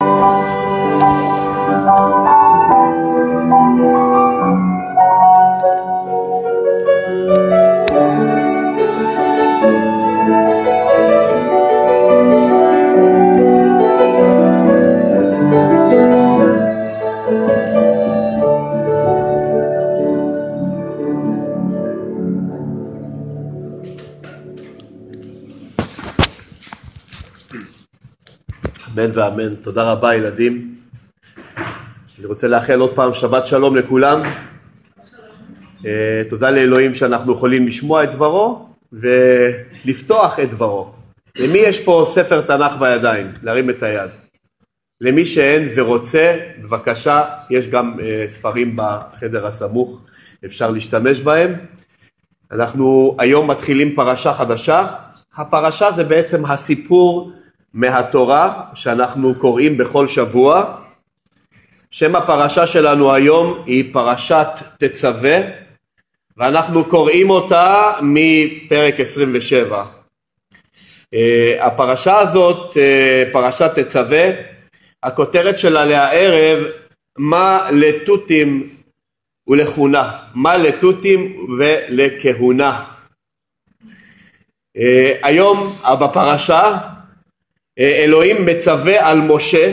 you אמן ואמן. תודה רבה ילדים. אני רוצה לאחל עוד פעם שבת שלום לכולם. אה, תודה לאלוהים שאנחנו יכולים לשמוע את דברו ולפתוח את דברו. למי יש פה ספר תנ"ך בידיים? להרים את היד. למי שאין ורוצה, בבקשה, יש גם אה, ספרים בחדר הסמוך, אפשר להשתמש בהם. אנחנו היום מתחילים פרשה חדשה. הפרשה זה בעצם הסיפור מהתורה שאנחנו קוראים בכל שבוע. שם הפרשה שלנו היום היא פרשת תצווה ואנחנו קוראים אותה מפרק 27. אה, הפרשה הזאת, אה, פרשת תצווה, הכותרת שלה להערב מה לתותים ולכהונה, מה לתותים ולכהונה. אה, היום בפרשה אלוהים מצווה על משה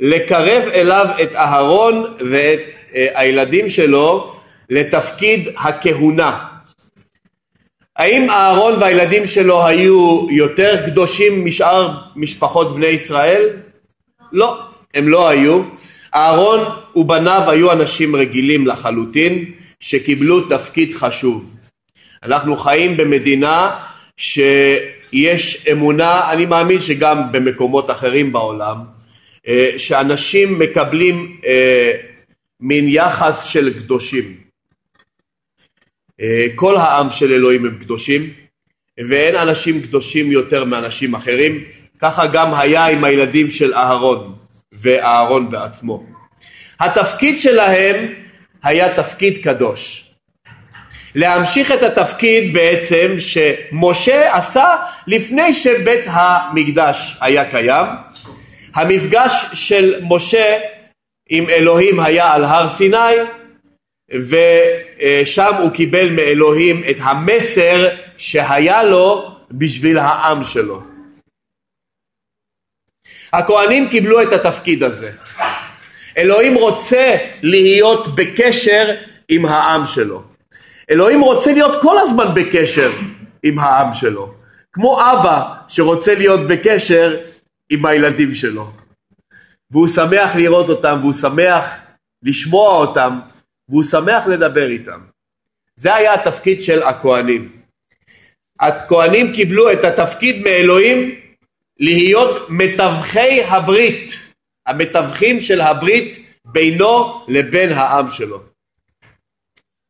לקרב אליו את אהרון ואת אה, הילדים שלו לתפקיד הכהונה. האם אהרון והילדים שלו היו יותר קדושים משאר משפחות בני ישראל? לא, הם לא היו. אהרון ובניו היו אנשים רגילים לחלוטין שקיבלו תפקיד חשוב. אנחנו חיים במדינה ש... יש אמונה, אני מאמין שגם במקומות אחרים בעולם, אה, שאנשים מקבלים אה, מין יחס של קדושים. אה, כל העם של אלוהים הם קדושים, ואין אנשים קדושים יותר מאנשים אחרים, ככה גם היה עם הילדים של אהרון ואהרון בעצמו. התפקיד שלהם היה תפקיד קדוש. להמשיך את התפקיד בעצם שמשה עשה לפני שבית המקדש היה קיים. המפגש של משה עם אלוהים היה על הר סיני ושם הוא קיבל מאלוהים את המסר שהיה לו בשביל העם שלו. הכהנים קיבלו את התפקיד הזה. אלוהים רוצה להיות בקשר עם העם שלו. אלוהים רוצה להיות כל הזמן בקשר עם העם שלו, כמו אבא שרוצה להיות בקשר עם הילדים שלו. והוא שמח לראות אותם, והוא שמח לשמוע אותם, והוא שמח לדבר איתם. זה היה התפקיד של הכהנים. הכהנים קיבלו את התפקיד מאלוהים להיות מתווכי הברית, המתווכים של הברית בינו לבין העם שלו.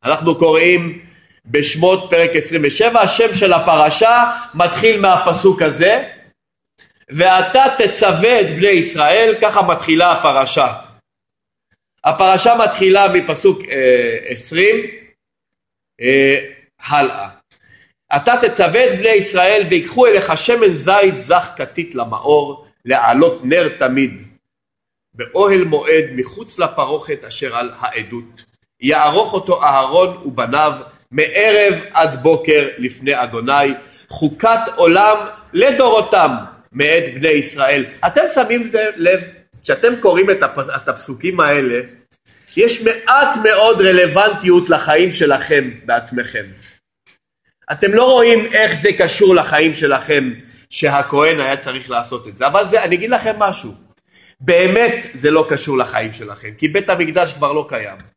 אנחנו קוראים בשמות פרק 27, השם של הפרשה מתחיל מהפסוק הזה, ואתה תצווה את בני ישראל, ככה מתחילה הפרשה. הפרשה מתחילה מפסוק אה, 20, אה, הלאה. אתה תצווה את בני ישראל ויקחו אליך שמן זית זך כתית למאור, להעלות נר תמיד, באוהל מועד מחוץ לפרוכת אשר על העדות. יערוך אותו אהרון ובניו מערב עד בוקר לפני אדוני חוקת עולם לדורותם מאת בני ישראל. אתם שמים לב כשאתם קוראים את, הפס, את הפסוקים האלה יש מעט מאוד רלוונטיות לחיים שלכם בעצמכם. אתם לא רואים איך זה קשור לחיים שלכם שהכהן היה צריך לעשות את זה אבל זה, אני אגיד לכם משהו באמת זה לא קשור לחיים שלכם כי בית המקדש כבר לא קיים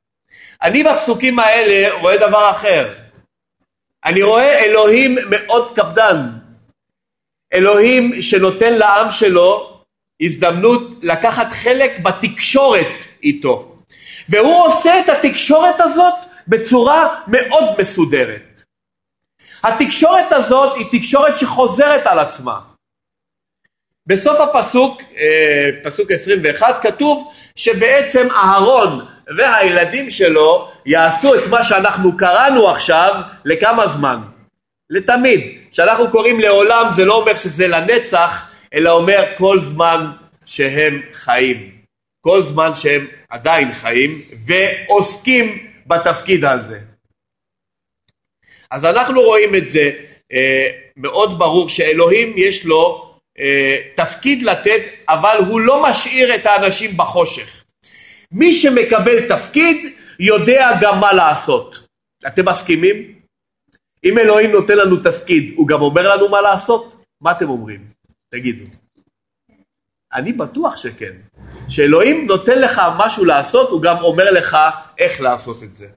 אני בפסוקים האלה רואה דבר אחר. אני רואה אלוהים מאוד קפדן. אלוהים שנותן לעם שלו הזדמנות לקחת חלק בתקשורת איתו. והוא עושה את התקשורת הזאת בצורה מאוד מסודרת. התקשורת הזאת היא תקשורת שחוזרת על עצמה. בסוף הפסוק, אה, פסוק 21, כתוב שבעצם אהרון והילדים שלו יעשו את מה שאנחנו קראנו עכשיו לכמה זמן? לתמיד. כשאנחנו קוראים לעולם זה לא אומר שזה לנצח, אלא אומר כל זמן שהם חיים, כל זמן שהם עדיין חיים ועוסקים בתפקיד הזה. אז אנחנו רואים את זה אה, מאוד ברור שאלוהים יש לו תפקיד לתת אבל הוא לא משאיר את האנשים בחושך. מי שמקבל תפקיד יודע גם מה לעשות. אתם מסכימים? אם אלוהים נותן לנו תפקיד, הוא גם אומר לנו מה לעשות? מה אתם אומרים? תגידו. אני בטוח שכן. שאלוהים נותן לך משהו לעשות, הוא גם אומר לך איך לעשות את זה.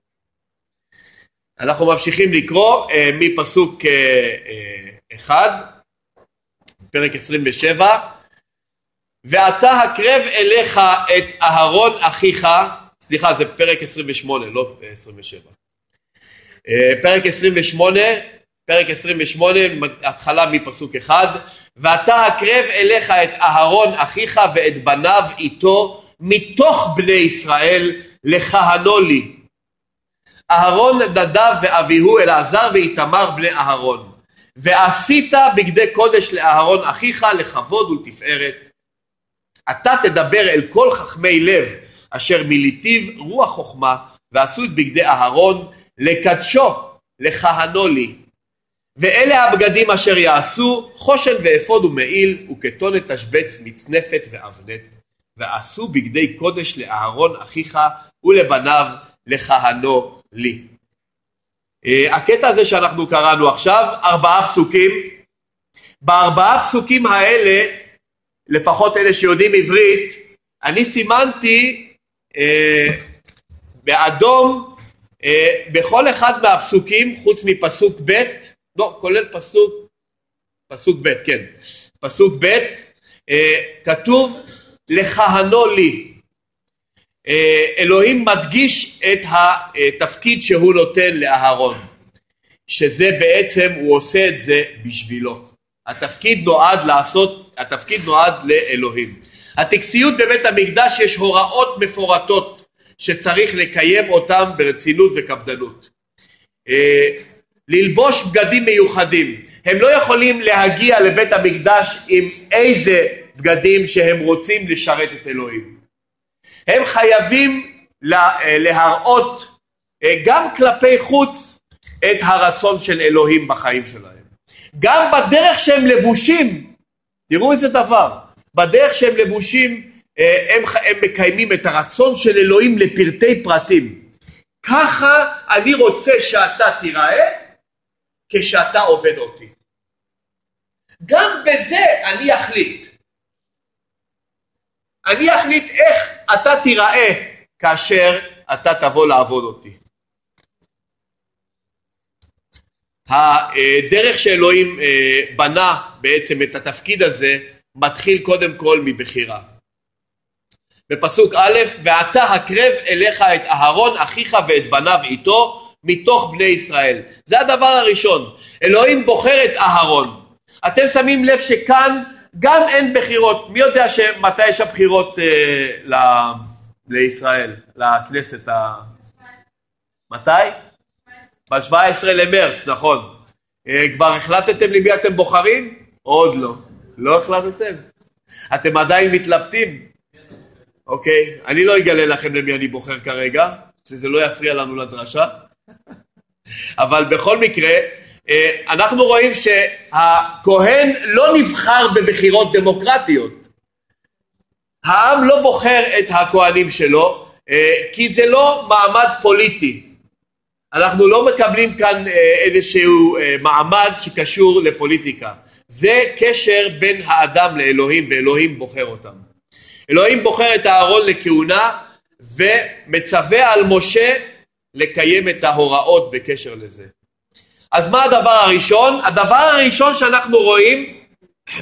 אנחנו ממשיכים לקרוא אה, מפסוק אה, אה, אחד, פרק 27, ואתה הקרב אליך את אהרון אחיך, סליחה זה פרק 28 לא 27, אה, פרק 28, פרק 28 התחלה מפסוק אחד, ואתה הקרב אליך את אהרון אחיך ואת בניו איתו מתוך בני ישראל לכהנו לי. אהרון נדב ואביהו אלעזר ואיתמר בני אהרון. ועשית בגדי קודש לאהרון אחיך לכבוד ולתפארת. אתה תדבר אל כל חכמי לב אשר מליטיב רוח חוכמה ועשו את בגדי אהרון לקדשו לכהנו לי. ואלה הבגדים אשר יעשו חושן ואפוד ומעיל וכתונת תשבץ מצנפת ואבנת. ועשו בגדי קודש לאהרון אחיך ולבניו לכהנו לי. אה, הקטע הזה שאנחנו קראנו עכשיו, ארבעה פסוקים, בארבעה פסוקים האלה לפחות אלה שיודעים עברית, אני סימנתי אה, באדום אה, בכל אחד מהפסוקים חוץ מפסוק ב', לא, כולל פסוק, פסוק ב', כן, פסוק ב', אה, כתוב לכהנו לי. אה, אלוהים מדגיש את התפקיד שהוא נותן לאהרון, שזה בעצם, הוא עושה את זה בשבילו. התפקיד נועד לעשות, התפקיד נועד לאלוהים. הטקסיות בבית המקדש יש הוראות מפורטות שצריך לקיים אותן ברצינות וקפדנות. אה, ללבוש בגדים מיוחדים. הם לא יכולים להגיע לבית המקדש עם איזה בגדים שהם רוצים לשרת את אלוהים. הם חייבים אה, להראות אה, גם כלפי חוץ את הרצון של אלוהים בחיים שלהם. גם בדרך שהם לבושים, תראו איזה דבר, בדרך שהם לבושים אה, הם, הם מקיימים את הרצון של אלוהים לפרטי פרטים. ככה אני רוצה שאתה תיראה כשאתה עובד אותי. גם בזה אני אחליט. אני אחליט איך אתה תיראה כאשר אתה תבוא לעבוד אותי. הדרך שאלוהים אה, בנה בעצם את התפקיד הזה מתחיל קודם כל מבחירה. בפסוק א', ואתה הקרב אליך את אהרון אחיך ואת בניו איתו מתוך בני ישראל. זה הדבר הראשון. אלוהים בוחר את אהרון. אתם שמים לב שכאן גם אין בחירות. מי יודע מתי יש הבחירות אה, ל... לישראל, לכנסת ה... מתי? ב-17 למרץ, נכון. אה, כבר החלטתם למי אתם בוחרים? עוד לא. לא החלטתם? אתם עדיין מתלבטים? אוקיי, אני לא אגלה לכם למי אני בוחר כרגע, שזה לא יפריע לנו לדרשה. אבל בכל מקרה, אנחנו רואים שהכהן לא נבחר בבחירות דמוקרטיות. העם לא בוחר את הכהנים שלו, אה, כי זה לא מעמד פוליטי. אנחנו לא מקבלים כאן אה, איזשהו אה, מעמד שקשור לפוליטיקה. זה קשר בין האדם לאלוהים ואלוהים בוחר אותם. אלוהים בוחר את אהרון לכהונה ומצווה על משה לקיים את ההוראות בקשר לזה. אז מה הדבר הראשון? הדבר הראשון שאנחנו רואים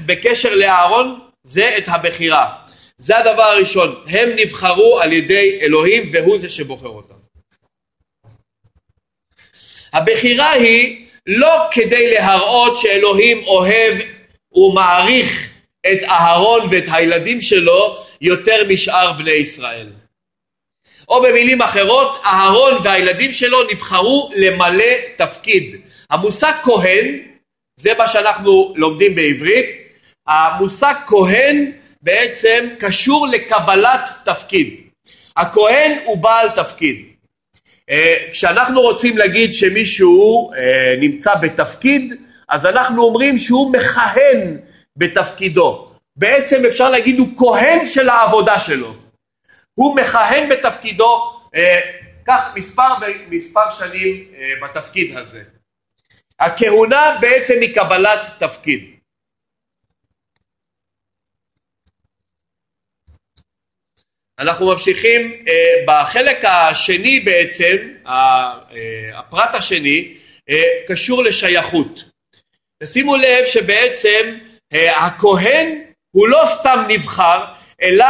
בקשר לאהרון זה את הבחירה. זה הדבר הראשון. הם נבחרו על ידי אלוהים והוא זה שבוחר אותם. הבחירה היא לא כדי להראות שאלוהים אוהב ומעריך את אהרון ואת הילדים שלו יותר משאר בני ישראל. או במילים אחרות, אהרון והילדים שלו נבחרו למלא תפקיד. המושג כהן, זה מה שאנחנו לומדים בעברית, המושג כהן בעצם קשור לקבלת תפקיד. הכהן הוא בעל תפקיד. אה, כשאנחנו רוצים להגיד שמישהו אה, נמצא בתפקיד, אז אנחנו אומרים שהוא מכהן בתפקידו. בעצם אפשר להגיד הוא כהן של העבודה שלו. הוא מכהן בתפקידו אה, כך מספר, מספר שנים בתפקיד הזה. הכהונה בעצם היא קבלת תפקיד. אנחנו ממשיכים uh, בחלק השני בעצם, uh, הפרט השני, uh, קשור לשייכות. שימו לב שבעצם הכהן הוא לא סתם נבחר, אלא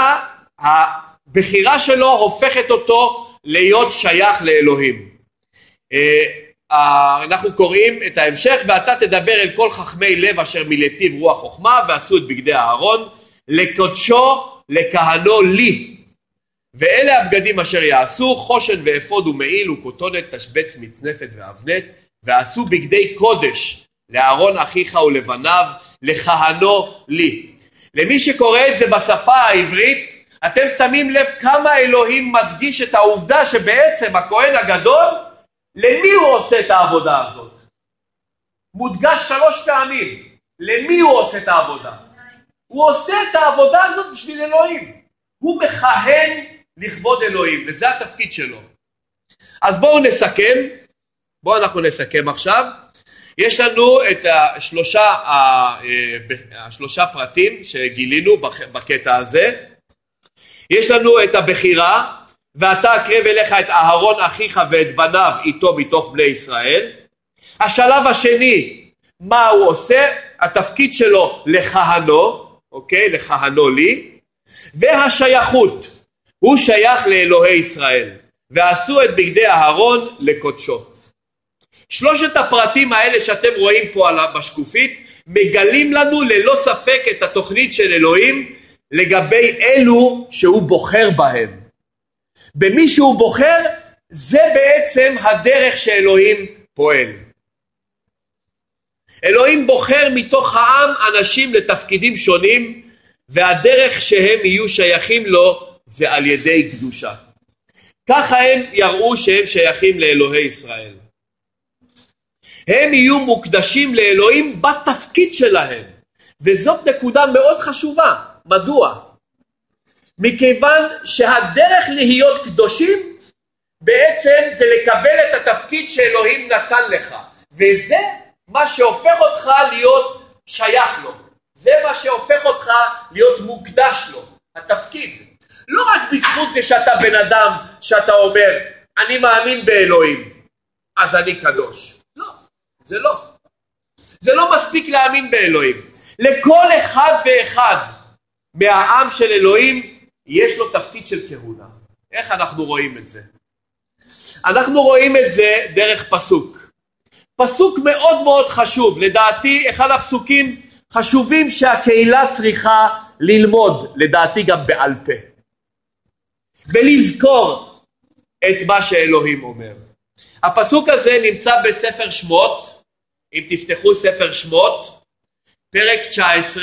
הבחירה שלו הופכת אותו להיות שייך לאלוהים. אנחנו קוראים את ההמשך, ואתה תדבר אל כל חכמי לב אשר מלטיב רוח חוכמה ועשו את בגדי אהרון, לקודשו לכהנו לי ואלה הבגדים אשר יעשו חושן ואפוד ומעיל וכותונת תשבץ מצנפת ואבנת ועשו בגדי קודש לאהרון אחיך ולבניו לכהנו לי. למי שקורא את זה בשפה העברית אתם שמים לב כמה אלוהים מדגיש את העובדה שבעצם הכהן הגדול למי הוא עושה את העבודה הזאת? מודגש שלוש פעמים למי הוא עושה את העבודה? הוא עושה את העבודה הזאת בשביל אלוהים הוא מכהן לכבוד אלוהים, וזה התפקיד שלו. אז בואו נסכם, בואו אנחנו נסכם עכשיו. יש לנו את השלושה, אה, השלושה פרטים שגילינו בקטע הזה. יש לנו את הבחירה, ואתה אקרב אליך את אהרון אחיך ואת בניו איתו מתוך בני ישראל. השלב השני, מה הוא עושה? התפקיד שלו לכהנו, אוקיי? לכהנו לי. והשייכות, הוא שייך לאלוהי ישראל, ועשו את בגדי אהרון לקודשו. שלושת הפרטים האלה שאתם רואים פה בשקופית מגלים לנו ללא ספק את התוכנית של אלוהים לגבי אלו שהוא בוחר בהם. במי שהוא בוחר זה בעצם הדרך שאלוהים פועל. אלוהים בוחר מתוך העם אנשים לתפקידים שונים והדרך שהם יהיו שייכים לו זה על ידי קדושה. ככה הם יראו שהם שייכים לאלוהי ישראל. הם יהיו מוקדשים לאלוהים בתפקיד שלהם, וזאת נקודה מאוד חשובה. מדוע? מכיוון שהדרך להיות קדושים בעצם זה לקבל את התפקיד שאלוהים נתן לך, וזה מה שהופך אותך להיות שייך לו. זה מה שהופך אותך להיות מוקדש לו, התפקיד. לא רק בזכות זה שאתה בן אדם, שאתה אומר, אני מאמין באלוהים, אז אני קדוש. לא, זה לא. זה לא מספיק להאמין באלוהים. לכל אחד ואחד מהעם של אלוהים יש לו תפקיד של כהונה. איך אנחנו רואים את זה? אנחנו רואים את זה דרך פסוק. פסוק מאוד מאוד חשוב, לדעתי אחד הפסוקים חשובים שהקהילה צריכה ללמוד, לדעתי גם בעל פה. ולזכור את מה שאלוהים אומר. הפסוק הזה נמצא בספר שמות, אם תפתחו ספר שמות, פרק 19,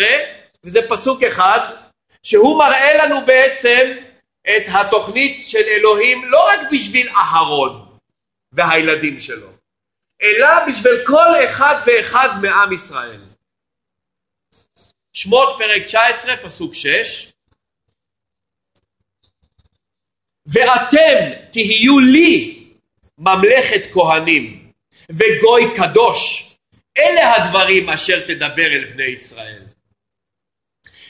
וזה פסוק אחד, שהוא מראה לנו בעצם את התוכנית של אלוהים לא רק בשביל אהרון והילדים שלו, אלא בשביל כל אחד ואחד מעם ישראל. שמות פרק 19 פסוק 6 ואתם תהיו לי ממלכת כהנים וגוי קדוש אלה הדברים אשר תדבר אל בני ישראל.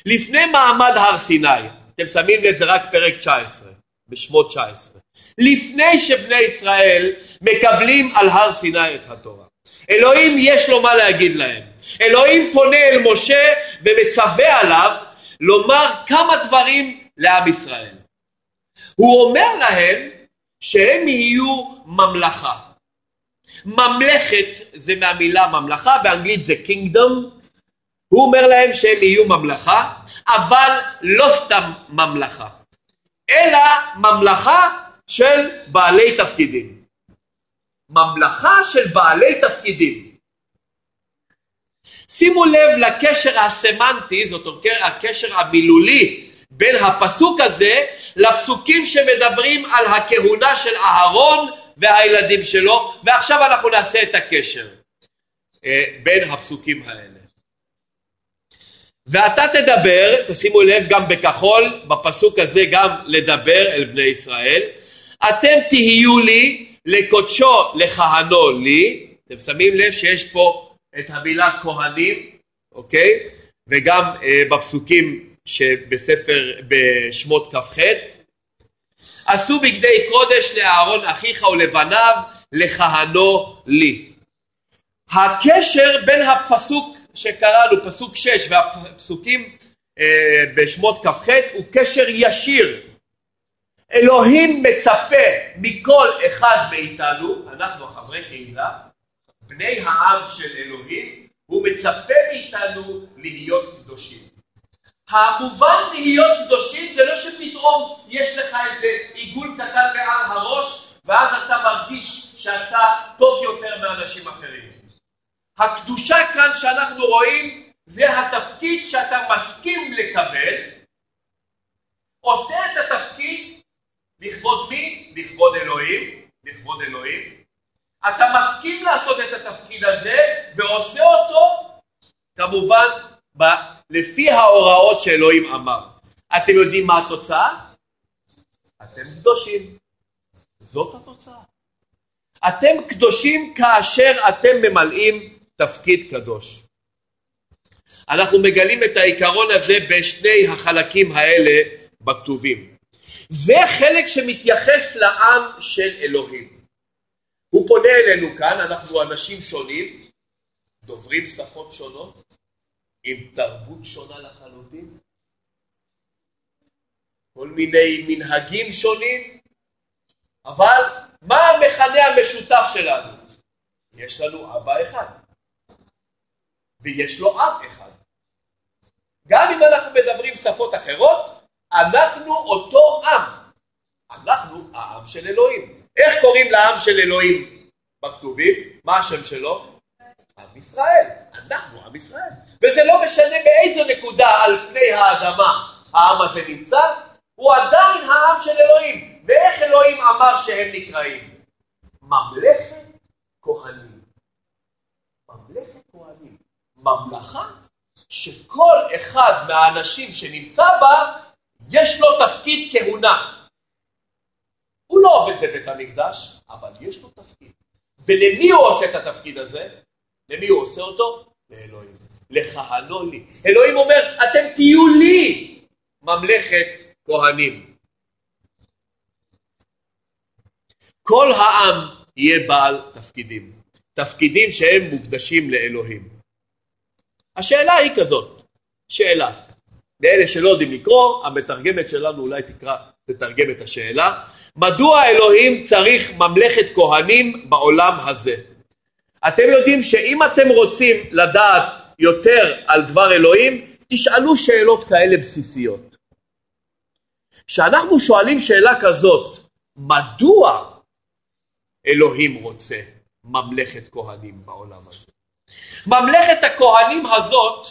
לפני מעמד הר סיני, אתם שמים לב זה רק פרק 19, בשמות 19, לפני שבני ישראל מקבלים על הר סיני את התורה. אלוהים יש לו מה להגיד להם. אלוהים פונה אל משה ומצווה עליו לומר כמה דברים לעם ישראל. הוא אומר להם שהם יהיו ממלכה. ממלכת זה מהמילה ממלכה, באנגלית זה kingdom. הוא אומר להם שהם יהיו ממלכה, אבל לא סתם ממלכה, אלא ממלכה של בעלי תפקידים. ממלכה של בעלי תפקידים. שימו לב לקשר הסמנטי, זאת אומרת הקשר המילולי בין הפסוק הזה לפסוקים שמדברים על הכהונה של אהרון והילדים שלו, ועכשיו אנחנו נעשה את הקשר אה, בין הפסוקים האלה. ואתה תדבר, תשימו לב גם בכחול, בפסוק הזה גם לדבר אל בני ישראל, אתם תהיו לי לקודשו לכהנו לי, אתם שמים לב שיש פה את המילה כהנים, אוקיי? וגם אה, בפסוקים שבספר בשמות כ"ח עשו בגדי קודש לאהרון אחיך ולבניו לכהנו לי. הקשר בין הפסוק שקראנו, פסוק 6 והפסוקים אה, בשמות כ"ח הוא קשר ישיר. אלוהים מצפה מכל אחד מאיתנו, אנחנו חברי קהילה, בני העם של אלוהים, הוא מצפה מאיתנו להיות קדושים. המובן להיות קדושים זה לא שפתאום יש לך איזה עיגול קטן מעל הראש ואז אתה מרגיש שאתה טוב יותר מאנשים אחרים. הקדושה כאן שאנחנו רואים זה התפקיד שאתה מסכים לקבל, עושה את התפקיד לכבוד מי? לכבוד אלוהים, לכבוד אלוהים. אתה מסכים לעשות את התפקיד הזה ועושה אותו כמובן לפי ההוראות שאלוהים אמר. אתם יודעים מה התוצאה? אתם קדושים. זאת התוצאה. אתם קדושים כאשר אתם ממלאים תפקיד קדוש. אנחנו מגלים את העיקרון הזה בשני החלקים האלה בכתובים. וחלק שמתייחס לעם של אלוהים. הוא פונה אלינו כאן, אנחנו אנשים שונים, דוברים שפות שונות, עם תרבות שונה לחלוטין, כל מיני מנהגים שונים, אבל מה המכנה המשותף שלנו? יש לנו אבא אחד, ויש לו עם אחד. גם אם אנחנו מדברים שפות אחרות, אנחנו אותו עם. אנחנו העם של אלוהים. איך קוראים לעם של אלוהים בכתובים? מה השם שלו? עם ישראל. אנחנו עם ישראל. וזה לא משנה באיזו נקודה על פני האדמה העם הזה נמצא, הוא עדיין העם של אלוהים. ואיך אלוהים אמר שהם נקראים? ממלכת כהנים. ממלכה שכל אחד מהאנשים שנמצא בה, יש לו תפקיד כהונה. הוא לא עובד בבית המקדש, אבל יש לו תפקיד. ולמי הוא עושה את התפקיד הזה? למי הוא עושה אותו? לאלוהים. לכהנו לי. אלוהים אומר, אתם תהיו לי ממלכת כהנים. כל העם יהיה בעל תפקידים. תפקידים שהם מוקדשים לאלוהים. השאלה היא כזאת, שאלה. לאלה שלא יודעים לקרוא, המתרגמת שלנו אולי תקרא, תתרגם את השאלה. מדוע אלוהים צריך ממלכת כהנים בעולם הזה? אתם יודעים שאם אתם רוצים לדעת יותר על דבר אלוהים, תשאלו שאלות כאלה בסיסיות. כשאנחנו שואלים שאלה כזאת, מדוע אלוהים רוצה ממלכת כהנים בעולם הזה? ממלכת הכהנים הזאת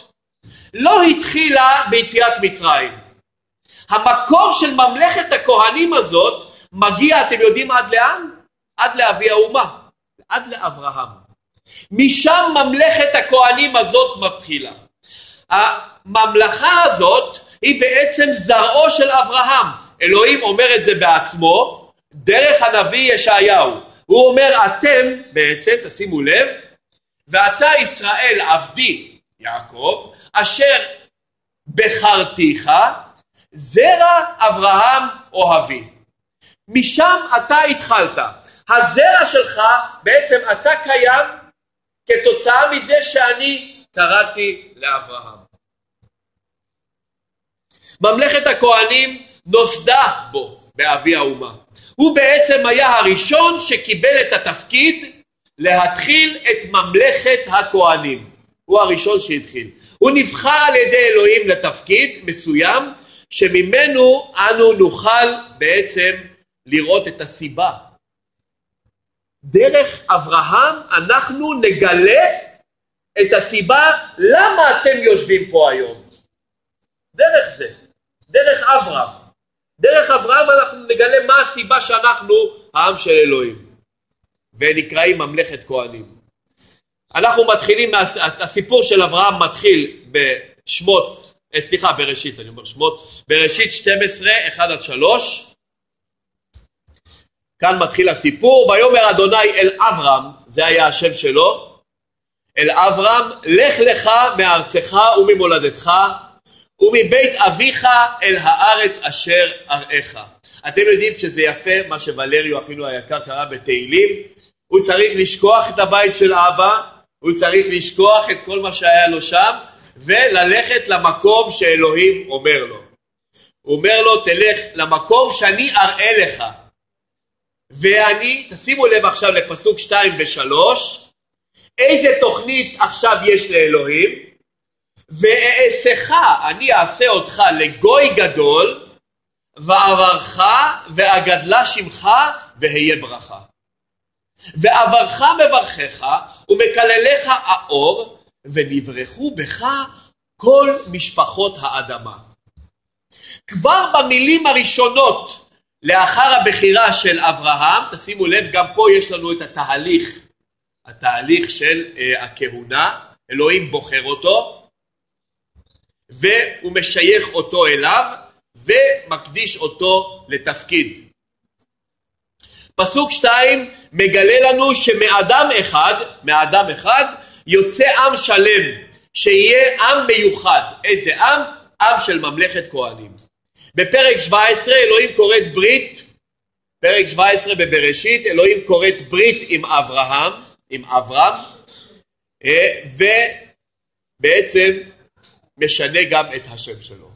לא התחילה ביציאת מצרים. המקור של ממלכת הכהנים הזאת מגיע, אתם יודעים עד לאן? עד לאבי האומה, עד לאברהם. משם ממלכת הכהנים הזאת מתחילה. הממלכה הזאת היא בעצם זרעו של אברהם. אלוהים אומר את זה בעצמו, דרך הנביא ישעיהו. הוא אומר אתם, בעצם, תשימו לב, ואתה ישראל עבדי יעקב, אשר בחרתיך, זרע אברהם אוהבי. משם אתה התחלת. הזרע שלך, בעצם אתה קיים כתוצאה מזה שאני קראתי לאברהם. ממלכת הכהנים נוסדה בו, באבי האומה. הוא בעצם היה הראשון שקיבל את התפקיד להתחיל את ממלכת הכהנים. הוא הראשון שהתחיל. הוא נבחר על ידי אלוהים לתפקיד מסוים שממנו אנו נוכל בעצם לראות את הסיבה דרך אברהם אנחנו נגלה את הסיבה למה אתם יושבים פה היום. דרך זה, דרך אברהם. דרך אברהם אנחנו נגלה מה הסיבה שאנחנו העם של אלוהים. ונקראים ממלכת כהנים. אנחנו מתחילים, הסיפור של אברהם מתחיל בשמות, אה, סליחה, בראשית, אני אומר שמות, בראשית 12, 1 עד 3. כאן מתחיל הסיפור, ויאמר אדוני אל אברהם, זה היה השם שלו, אל אברהם, לך לך מארצך וממולדתך ומבית אביך אל הארץ אשר אראך. אתם יודעים שזה יפה מה שוולריו אפילו היקר קרא בתהילים, הוא צריך לשכוח את הבית של אבא, הוא צריך לשכוח את כל מה שהיה לו שם וללכת למקום שאלוהים אומר לו. הוא אומר לו תלך למקום שאני אראה לך ואני, תשימו לב עכשיו לפסוק 2 ו-3 איזה תוכנית עכשיו יש לאלוהים ואעשך, אני אעשה אותך לגוי גדול ואעברך ואגדלה שמך והיה ברכה. ועברך מברכך ומקלליך האור ונברחו בך כל משפחות האדמה. כבר במילים הראשונות לאחר הבחירה של אברהם, תשימו לב, גם פה יש לנו את התהליך, התהליך של uh, הכהונה, אלוהים בוחר אותו, והוא משייך אותו אליו, ומקדיש אותו לתפקיד. פסוק שתיים מגלה לנו שמאדם אחד, מאדם אחד, יוצא עם שלם, שיהיה עם מיוחד. איזה עם? עם של ממלכת כהנים. בפרק 17 אלוהים כורת ברית, פרק 17 בבראשית, אלוהים כורת ברית עם אברהם, עם אברהם, אה, ובעצם משנה גם את השם שלו.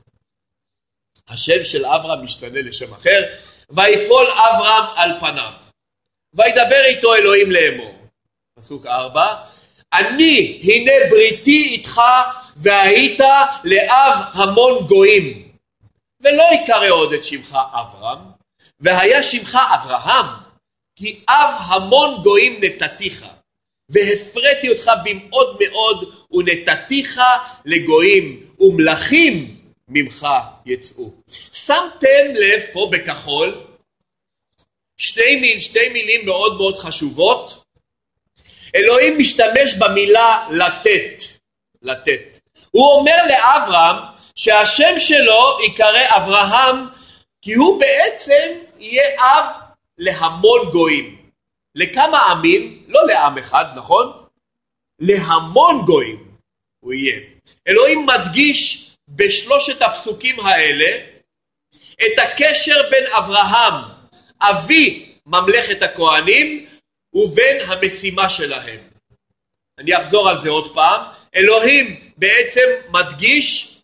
השם של אברהם משתנה לשם אחר, ויפול אברהם על פניו. וידבר איתו אלוהים לאמור. פסוק ארבע, אני הנה בריתי איתך והיית לאב המון גויים ולא יקרא עוד את שמך אברהם והיה שמך אברהם כי אב המון גויים נתתיך והפרתי אותך במאוד מאוד ונתתיך לגויים ומלכים ממך יצאו. שמתם לב פה בכחול שתי, מיל, שתי מילים מאוד מאוד חשובות. אלוהים משתמש במילה לתת, לתת. הוא אומר לאברהם שהשם שלו ייקרא אברהם כי הוא בעצם יהיה אב להמון גויים. לכמה עמים? לא לעם אחד, נכון? להמון גויים הוא יהיה. אלוהים מדגיש בשלושת הפסוקים האלה את הקשר בין אברהם אבי ממלכת הכהנים ובין המשימה שלהם. אני אחזור על זה עוד פעם. אלוהים בעצם מדגיש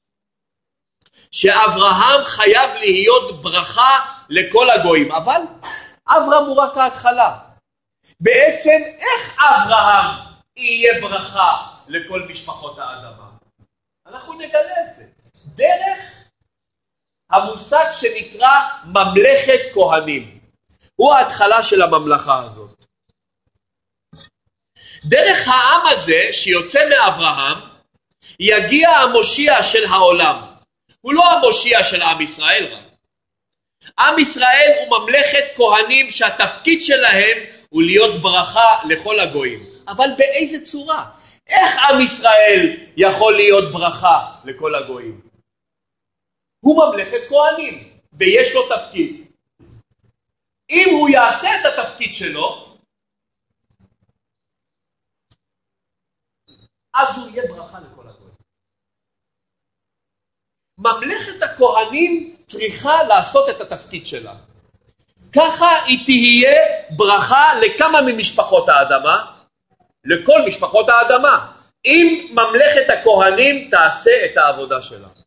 שאברהם חייב להיות ברכה לכל הגויים, אבל אברהם הוא רק ההתחלה. בעצם איך אברהם יהיה ברכה לכל משפחות האדמה? אנחנו נגלה את זה. דרך המושג שנקרא ממלכת כהנים. הוא ההתחלה של הממלכה הזאת. דרך העם הזה שיוצא מאברהם יגיע המושיע של העולם. הוא לא המושיע של עם ישראל רק. עם ישראל הוא ממלכת כהנים שהתפקיד שלהם הוא להיות ברכה לכל הגויים. אבל באיזה צורה? איך עם ישראל יכול להיות ברכה לכל הגויים? הוא ממלכת כהנים ויש לו תפקיד. אם הוא יעשה את התפקיד שלו, אז הוא יהיה ברכה לכל הגויים. ממלכת הכהנים צריכה לעשות את התפקיד שלה. ככה היא תהיה ברכה לכמה ממשפחות האדמה? לכל משפחות האדמה. אם ממלכת הכהנים תעשה את העבודה שלה.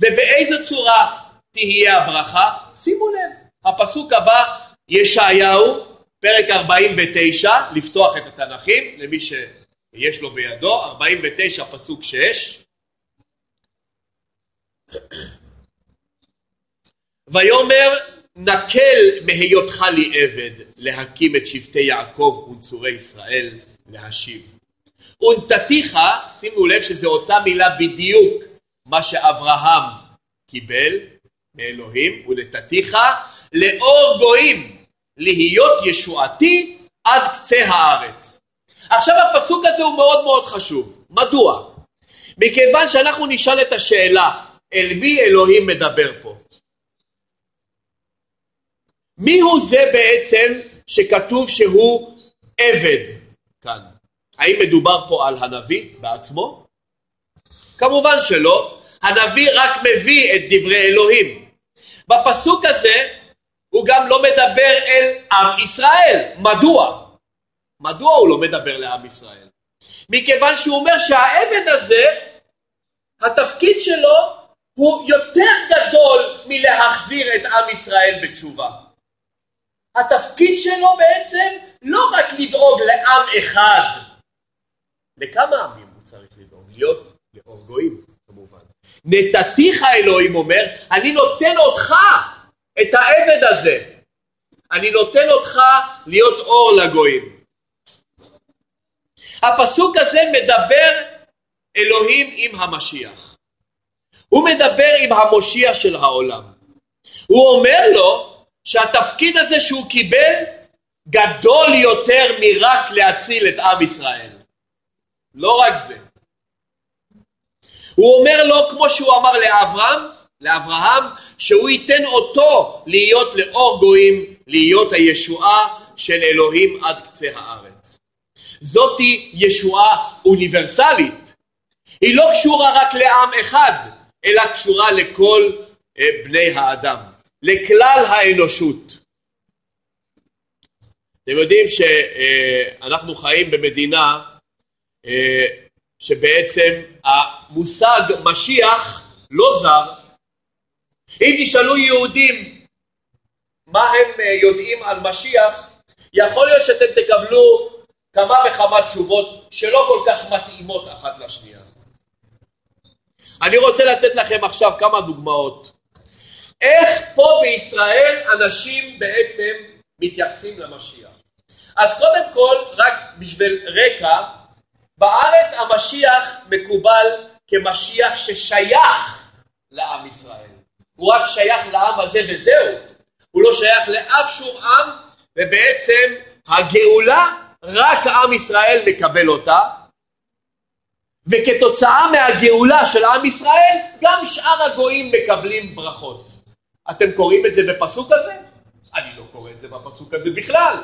ובאיזו צורה תהיה הברכה? שימו לב. הפסוק הבא, ישעיהו, פרק 49, לפתוח את התנ"כים, למי שיש לו בידו, 49 פסוק 6. ויאמר נקל מהיותך לי עבד להקים את שבטי יעקב ונצורי ישראל להשיב. ונתתיך, שימו לב שזו אותה מילה בדיוק מה שאברהם קיבל מאלוהים, ונתתיך לאור גויים, להיות ישועתי עד קצה הארץ. עכשיו הפסוק הזה הוא מאוד מאוד חשוב. מדוע? מכיוון שאנחנו נשאל את השאלה, אל מי אלוהים מדבר פה? מי הוא זה בעצם שכתוב שהוא עבד כאן? האם מדובר פה על הנביא בעצמו? כמובן שלא, הנביא רק מביא את דברי אלוהים. בפסוק הזה הוא גם לא מדבר אל עם ישראל. מדוע? מדוע הוא לא מדבר לעם ישראל? מכיוון שהוא אומר שהעבד הזה, התפקיד שלו הוא יותר גדול מלהחזיר את עם ישראל בתשובה. התפקיד שלו בעצם לא רק לדאוג לעם אחד, לכמה עמים הוא צריך לדאוג? להיות לאור גויים כמובן. נתתיך אלוהים אומר, אני נותן אותך, את העבד הזה, אני נותן אותך להיות אור לגויים. הפסוק הזה מדבר אלוהים עם המשיח. הוא מדבר עם המושיע של העולם. הוא אומר לו שהתפקיד הזה שהוא קיבל גדול יותר מרק להציל את עם ישראל. לא רק זה. הוא אומר לו, כמו שהוא אמר לאברהם, לאברהם, שהוא ייתן אותו להיות לאור גויים, להיות הישועה של אלוהים עד קצה הארץ. זאתי ישועה אוניברסלית. היא לא קשורה רק לעם אחד, אלא קשורה לכל אה, בני האדם, לכלל האנושות. אתם יודעים שאנחנו חיים במדינה אה, שבעצם המושג משיח לא זר. אם תשאלו יהודים מה הם אה, יודעים על משיח, יכול להיות שאתם תקבלו כמה וכמה תשובות שלא כל כך מתאימות אחת לשנייה. אני רוצה לתת לכם עכשיו כמה דוגמאות. איך פה בישראל אנשים בעצם מתייחסים למשיח. אז קודם כל, רק בשביל רקע, בארץ המשיח מקובל כמשיח ששייך לעם ישראל. הוא רק שייך לעם הזה וזהו. הוא לא שייך לאף שום עם, ובעצם הגאולה, רק עם ישראל מקבל אותה, וכתוצאה מהגאולה של עם ישראל, גם שאר הגויים מקבלים ברכות. אתם קוראים את זה בפסוק הזה? אני לא קורא את זה בפסוק הזה בכלל.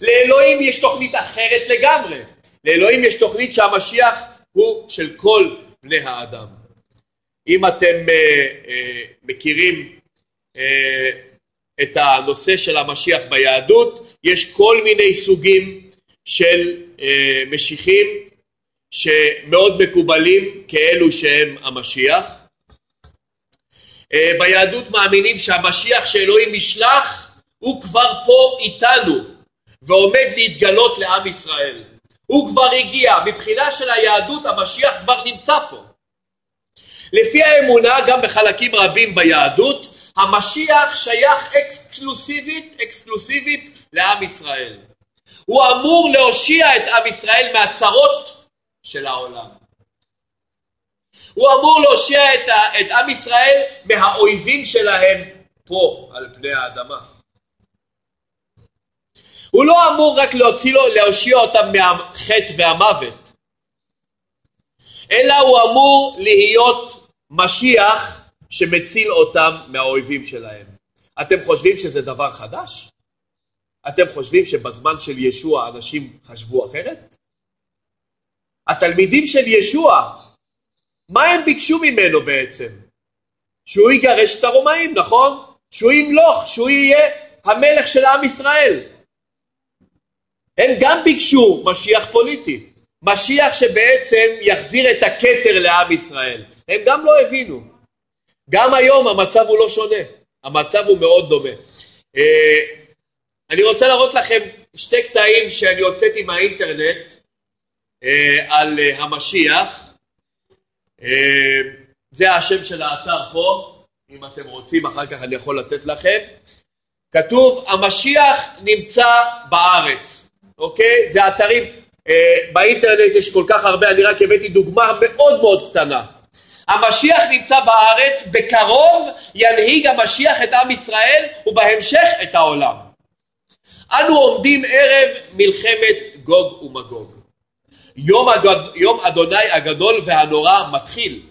לאלוהים יש תוכנית אחרת לגמרי. לאלוהים יש תוכנית שהמשיח הוא של כל בני האדם. אם אתם uh, uh, מכירים uh, את הנושא של המשיח ביהדות, יש כל מיני סוגים של uh, משיחים שמאוד מקובלים כאלו שהם המשיח. Uh, ביהדות מאמינים שהמשיח שאלוהים ישלח הוא כבר פה איתנו ועומד להתגלות לעם ישראל. הוא כבר הגיע, מבחינה של היהדות המשיח כבר נמצא פה. לפי האמונה גם בחלקים רבים ביהדות המשיח שייך אקסקלוסיבית, אקסקלוסיבית לעם ישראל. הוא אמור להושיע את עם ישראל מהצרות של העולם. הוא אמור להושיע את, את עם ישראל מהאויבים שלהם פה על פני האדמה. הוא לא אמור רק להוציא לו, להושיע אותם מהחטא והמוות, אלא הוא אמור להיות משיח שמציל אותם מהאויבים שלהם. אתם חושבים שזה דבר חדש? אתם חושבים שבזמן של ישוע אנשים חשבו אחרת? התלמידים של ישוע, מה הם ביקשו ממנו בעצם? שהוא יגרש את הרומאים, נכון? שהוא ימלוך, שהוא יהיה המלך של עם ישראל. הם גם ביקשו משיח פוליטי, משיח שבעצם יחזיר את הכתר לעם ישראל. הם גם לא הבינו. גם היום המצב הוא לא שונה, המצב הוא מאוד דומה. אה, אני רוצה להראות לכם שתי קטעים שאני הוצאתי מהאינטרנט אה, על אה, המשיח. זה השם של האתר פה, אם אתם רוצים אחר כך אני יכול לתת לכם. כתוב המשיח נמצא בארץ. אוקיי? זה אתרים, אה, באינטרנט יש כל כך הרבה, אני רק הבאתי דוגמה מאוד מאוד קטנה. המשיח נמצא בארץ, בקרוב ינהיג המשיח את עם ישראל ובהמשך את העולם. אנו עומדים ערב מלחמת גוג ומגוג. יום, הגד... יום אדוני הגדול והנורא מתחיל.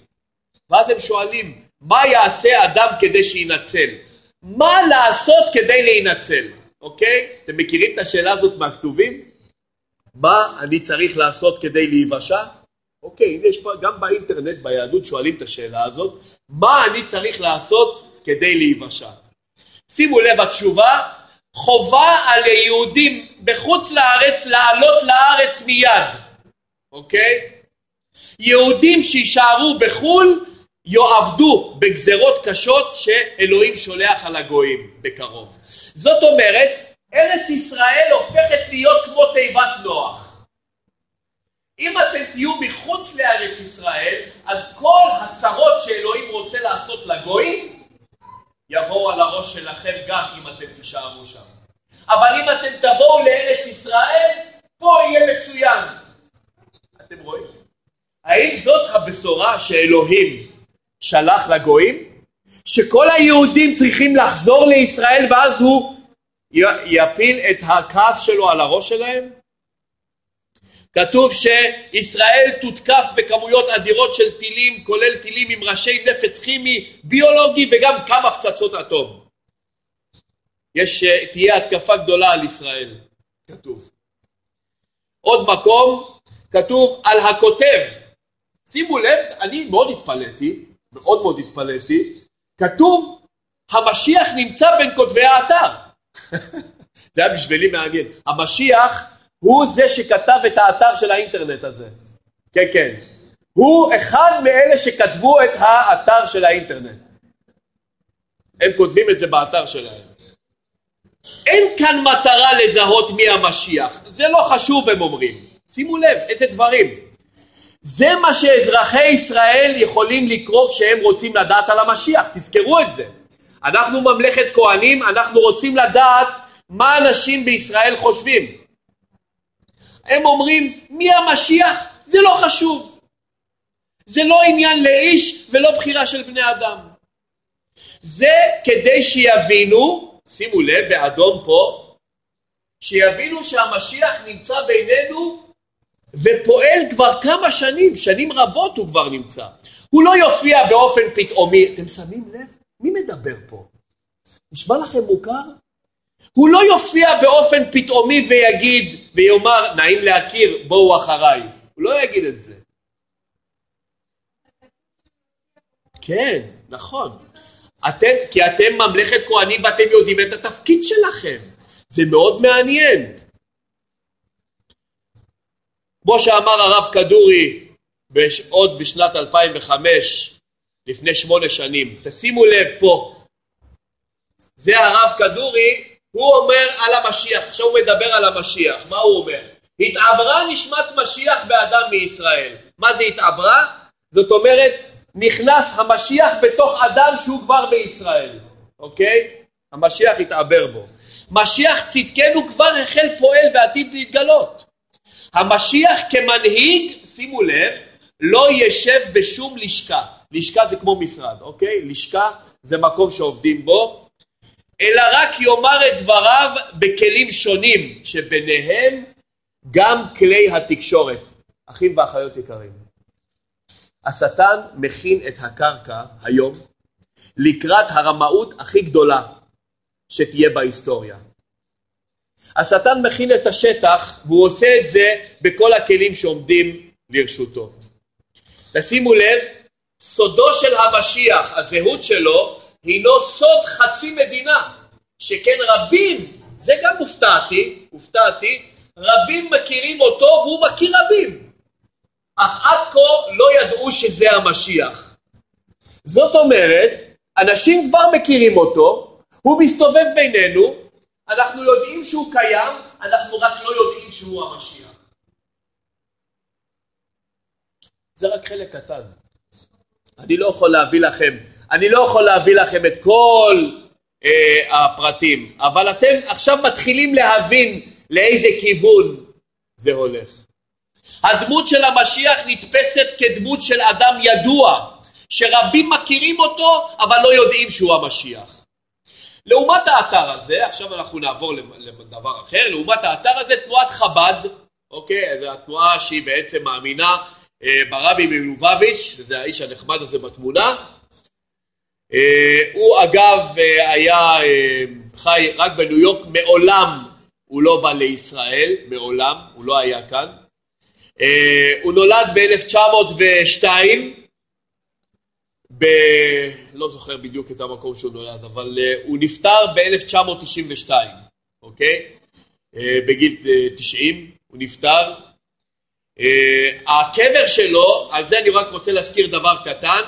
ואז הם שואלים, מה יעשה אדם כדי שינצל? מה לעשות כדי להינצל? אוקיי? אתם מכירים את השאלה הזאת מהכתובים? מה אני צריך לעשות כדי להיוושע? אוקיי, הנה יש פה, גם באינטרנט, ביהדות שואלים את השאלה הזאת, מה אני צריך לעשות כדי להיוושע? שימו לב, התשובה, חובה על היהודים בחוץ לארץ לעלות לארץ מיד, אוקיי? יהודים שיישארו בחו"ל יעבדו בגזרות קשות שאלוהים שולח על הגויים בקרוב. זאת אומרת, ארץ ישראל הופכת להיות כמו תיבת נוח. אם אתם תהיו מחוץ לארץ ישראל, אז כל הצרות שאלוהים רוצה לעשות לגויים, יבואו על הראש שלכם גם אם אתם תישארו שם. אבל אם אתם תבואו לארץ ישראל, פה יהיה מצוין. אתם רואים? האם זאת הבשורה שאלוהים שלח לגויים? שכל היהודים צריכים לחזור לישראל ואז הוא יפיל את הכעס שלו על הראש שלהם? כתוב שישראל תותקף בכמויות אדירות של טילים, כולל טילים עם ראשי נפץ כימי, ביולוגי וגם כמה פצצות אטום. יש, תהיה התקפה גדולה על ישראל, כתוב. עוד מקום, כתוב על הכותב. שימו לב, אני מאוד התפלאתי, מאוד מאוד התפלאתי, כתוב המשיח נמצא בין כותבי האתר. זה היה בשבילי מעניין. המשיח הוא זה שכתב את האתר של האינטרנט הזה. כן, כן. הוא אחד מאלה שכתבו את האתר של האינטרנט. הם כותבים את זה באתר שלהם. אין כאן מטרה לזהות מי המשיח. זה לא חשוב, הם אומרים. שימו לב, איזה דברים. זה מה שאזרחי ישראל יכולים לקרוא כשהם רוצים לדעת על המשיח, תזכרו את זה. אנחנו ממלכת כהנים, אנחנו רוצים לדעת מה אנשים בישראל חושבים. הם אומרים, מי המשיח? זה לא חשוב. זה לא עניין לאיש ולא בחירה של בני אדם. זה כדי שיבינו, שימו לב באדום פה, שיבינו שהמשיח נמצא בינינו ופועל כבר כמה שנים, שנים רבות הוא כבר נמצא. הוא לא יופיע באופן פתאומי. אתם שמים לב? מי מדבר פה? נשמע לכם מוכר? הוא לא יופיע באופן פתאומי ויגיד ויאמר נעים להכיר בואו אחריי. הוא לא יגיד את זה. כן, נכון. אתם, כי אתם ממלכת כהנים ואתם יודעים את התפקיד שלכם. זה מאוד מעניין. כמו שאמר הרב כדורי עוד בשנת 2005, לפני שמונה שנים, תשימו לב פה, זה הרב כדורי, הוא אומר על המשיח, עכשיו הוא מדבר על המשיח, מה הוא אומר? התעברה נשמת משיח באדם מישראל. מה זה התעברה? זאת אומרת, נכנס המשיח בתוך אדם שהוא כבר בישראל, אוקיי? המשיח התעבר בו. משיח צדקנו כבר החל פועל ועתיד להתגלות. המשיח כמנהיג, שימו לב, לא ישב בשום לשכה. לשכה זה כמו משרד, אוקיי? לשכה זה מקום שעובדים בו, אלא רק יאמר את דבריו בכלים שונים, שביניהם גם כלי התקשורת. אחים ואחיות יקרים, השטן מכין את הקרקע היום לקראת הרמאות הכי גדולה שתהיה בהיסטוריה. השטן מכין את השטח והוא עושה את זה בכל הכלים שעומדים לרשותו. תשימו לב, סודו של המשיח, הזהות שלו, הינו סוד חצי מדינה, שכן רבים, זה גם הופתעתי, הופתעתי, רבים מכירים אותו והוא מכיר רבים, אך עד כה לא ידעו שזה המשיח. זאת אומרת, אנשים כבר מכירים אותו, הוא מסתובב בינינו, אנחנו יודעים שהוא קיים, אנחנו רק לא יודעים שהוא המשיח. זה רק חלק קטן. אני לא יכול להביא לכם, אני לא יכול להביא לכם את כל אה, הפרטים, אבל אתם עכשיו מתחילים להבין לאיזה כיוון זה הולך. הדמות של המשיח נתפסת כדמות של אדם ידוע, שרבים מכירים אותו אבל לא יודעים שהוא המשיח. לעומת האתר הזה, עכשיו אנחנו נעבור לדבר אחר, לעומת האתר הזה תנועת חב"ד, אוקיי, זו התנועה שהיא בעצם מאמינה אה, ברבי מלובביץ', שזה האיש הנחמד הזה בתמונה. אה, הוא אגב אה, היה אה, חי רק בניו יורק, מעולם הוא לא בא לישראל, מעולם, הוא לא היה כאן. אה, הוא נולד ב-1902, ב... לא זוכר בדיוק את המקום שהוא נולד, אבל uh, הוא נפטר ב-1992, אוקיי? Uh, בגיל uh, 90 הוא נפטר. Uh, הקבר שלו, על זה אני רק רוצה להזכיר דבר קטן,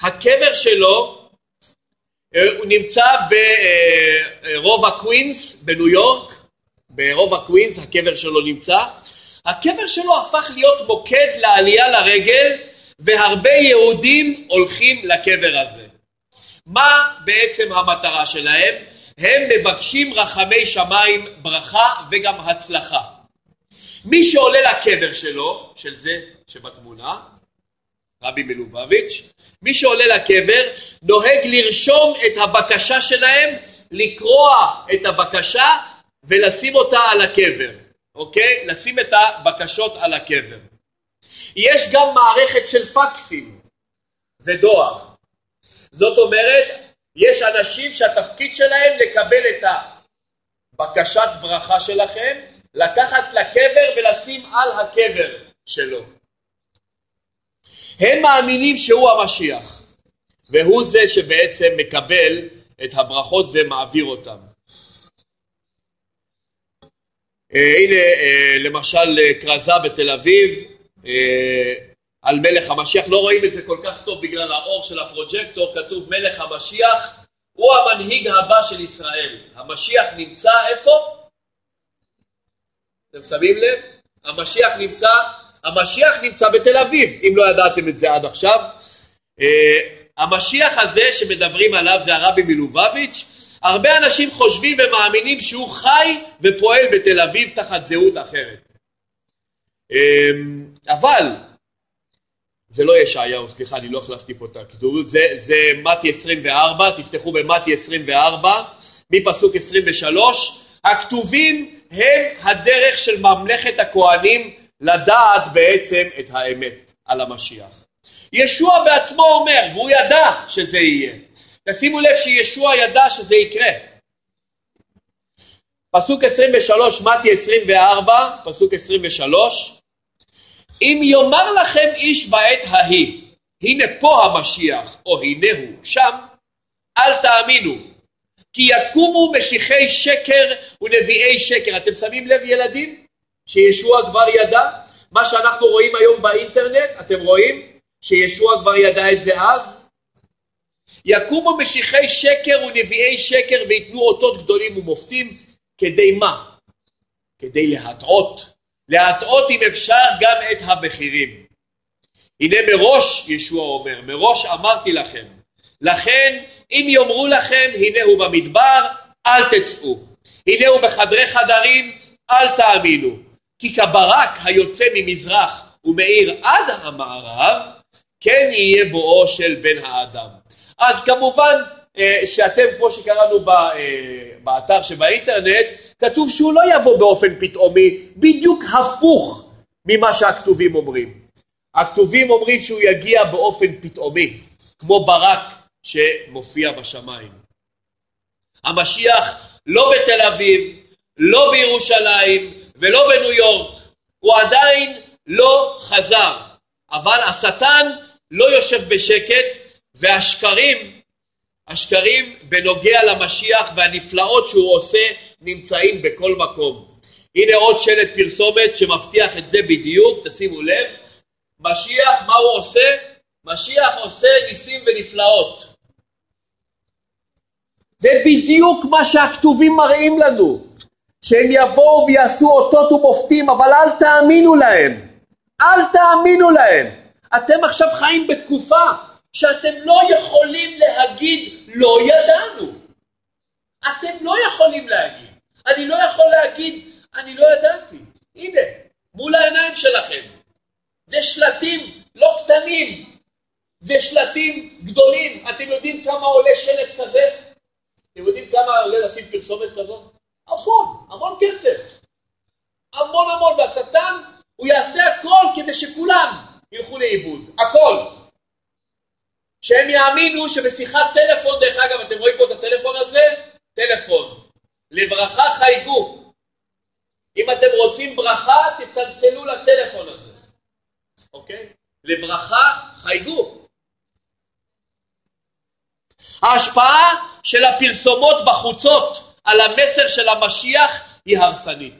הקבר שלו, אה, הוא נמצא ברובע קווינס בניו יורק, ברובע קווינס הקבר שלו נמצא. הקבר שלו הפך להיות מוקד לעלייה לרגל והרבה יהודים הולכים לקבר הזה. מה בעצם המטרה שלהם? הם מבקשים רחמי שמיים, ברכה וגם הצלחה. מי שעולה לקבר שלו, של זה שבתמונה, רבי מלובביץ', מי שעולה לקבר נוהג לרשום את הבקשה שלהם, לקרוע את הבקשה ולשים אותה על הקבר, אוקיי? לשים את הבקשות על הקבר. יש גם מערכת של פקסים ודואר. זאת אומרת, יש אנשים שהתפקיד שלהם לקבל את הבקשת ברכה שלכם, לקחת לקבר ולשים על הקבר שלו. הם מאמינים שהוא המשיח, והוא זה שבעצם מקבל את הברכות ומעביר אותם. אה, הנה אה, למשל אה, כרזה בתל אביב, על מלך המשיח, לא רואים את זה כל כך טוב בגלל האור של הפרוג'קטור, כתוב מלך המשיח הוא המנהיג הבא של ישראל. המשיח נמצא איפה? אתם שמים לב? המשיח נמצא, המשיח נמצא בתל אביב, אם לא ידעתם את זה עד עכשיו. אה, המשיח הזה שמדברים עליו זה הרבי מלובביץ', הרבה אנשים חושבים ומאמינים שהוא חי ופועל בתל אביב תחת זהות אחרת. אמ, אבל זה לא ישעיהו, סליחה, אני לא החלפתי פה את הכתוב, זה, זה מתי 24, תפתחו במתי 24, מפסוק 23, הכתובים הם הדרך של ממלכת הכהנים לדעת בעצם את האמת על המשיח. ישוע בעצמו אומר, והוא ידע שזה יהיה. תשימו לב שישוע ידע שזה יקרה. פסוק 23, מתי 24, פסוק 23, אם יאמר לכם איש בעת ההיא, הנה פה המשיח, או הנה הוא שם, אל תאמינו, כי יקומו משיחי שקר ונביאי שקר. אתם שמים לב ילדים שישוע כבר ידע? מה שאנחנו רואים היום באינטרנט, אתם רואים שישוע כבר ידע את זה אז? יקומו משיחי שקר ונביאי שקר ויתנו אותות גדולים ומופתים, כדי מה? כדי להטעות להטעות אם אפשר גם את הבכירים. הנה מראש, ישוע אומר, מראש אמרתי לכם, לכן אם יאמרו לכם הנה הוא במדבר, אל תצאו, הנה הוא בחדרי חדרים, אל תאמינו, כי כברק היוצא ממזרח ומאיר עד המערב, כן יהיה בואו של בן האדם. אז כמובן אה, שאתם, כמו שקראנו אה, באתר שבאינטרנט, כתוב שהוא לא יבוא באופן פתאומי, בדיוק הפוך ממה שהכתובים אומרים. הכתובים אומרים שהוא יגיע באופן פתאומי, כמו ברק שמופיע בשמיים. המשיח לא בתל אביב, לא בירושלים ולא בניו יורק, הוא עדיין לא חזר, אבל השטן לא יושב בשקט והשקרים, השקרים בנוגע למשיח והנפלאות שהוא עושה נמצאים בכל מקום. הנה עוד שלט פרסומת שמבטיח את זה בדיוק, תשימו לב. משיח, מה הוא עושה? משיח עושה ניסים ונפלאות. זה בדיוק מה שהכתובים מראים לנו. שהם יבואו ויעשו אותות ומופתים, אבל אל תאמינו להם. אל תאמינו להם. אתם עכשיו חיים בתקופה שאתם לא יכולים להגיד לא ידענו. אתם לא יכולים להגיד. אני לא יכול להגיד, אני לא ידעתי. הנה, מול העיניים שלכם. זה שלטים לא קטנים, זה שלטים גדולים. אתם יודעים כמה עולה שלט כזה? אתם יודעים כמה עולה לשים פרסומת כזאת? המון, המון כסף. המון המון, והשטן הוא יעשה הכל כדי שכולם ילכו לאיבוד, הכל. שהם יאמינו שבשיחת טלפון, דרך אגב, אתם רואים פה את הטלפון הזה? טלפון. לברכה חייגו. אם אתם רוצים ברכה, תצלצלו לטלפון הזה, אוקיי? לברכה חייגו. ההשפעה של הפרסומות בחוצות על המסר של המשיח היא הרסנית.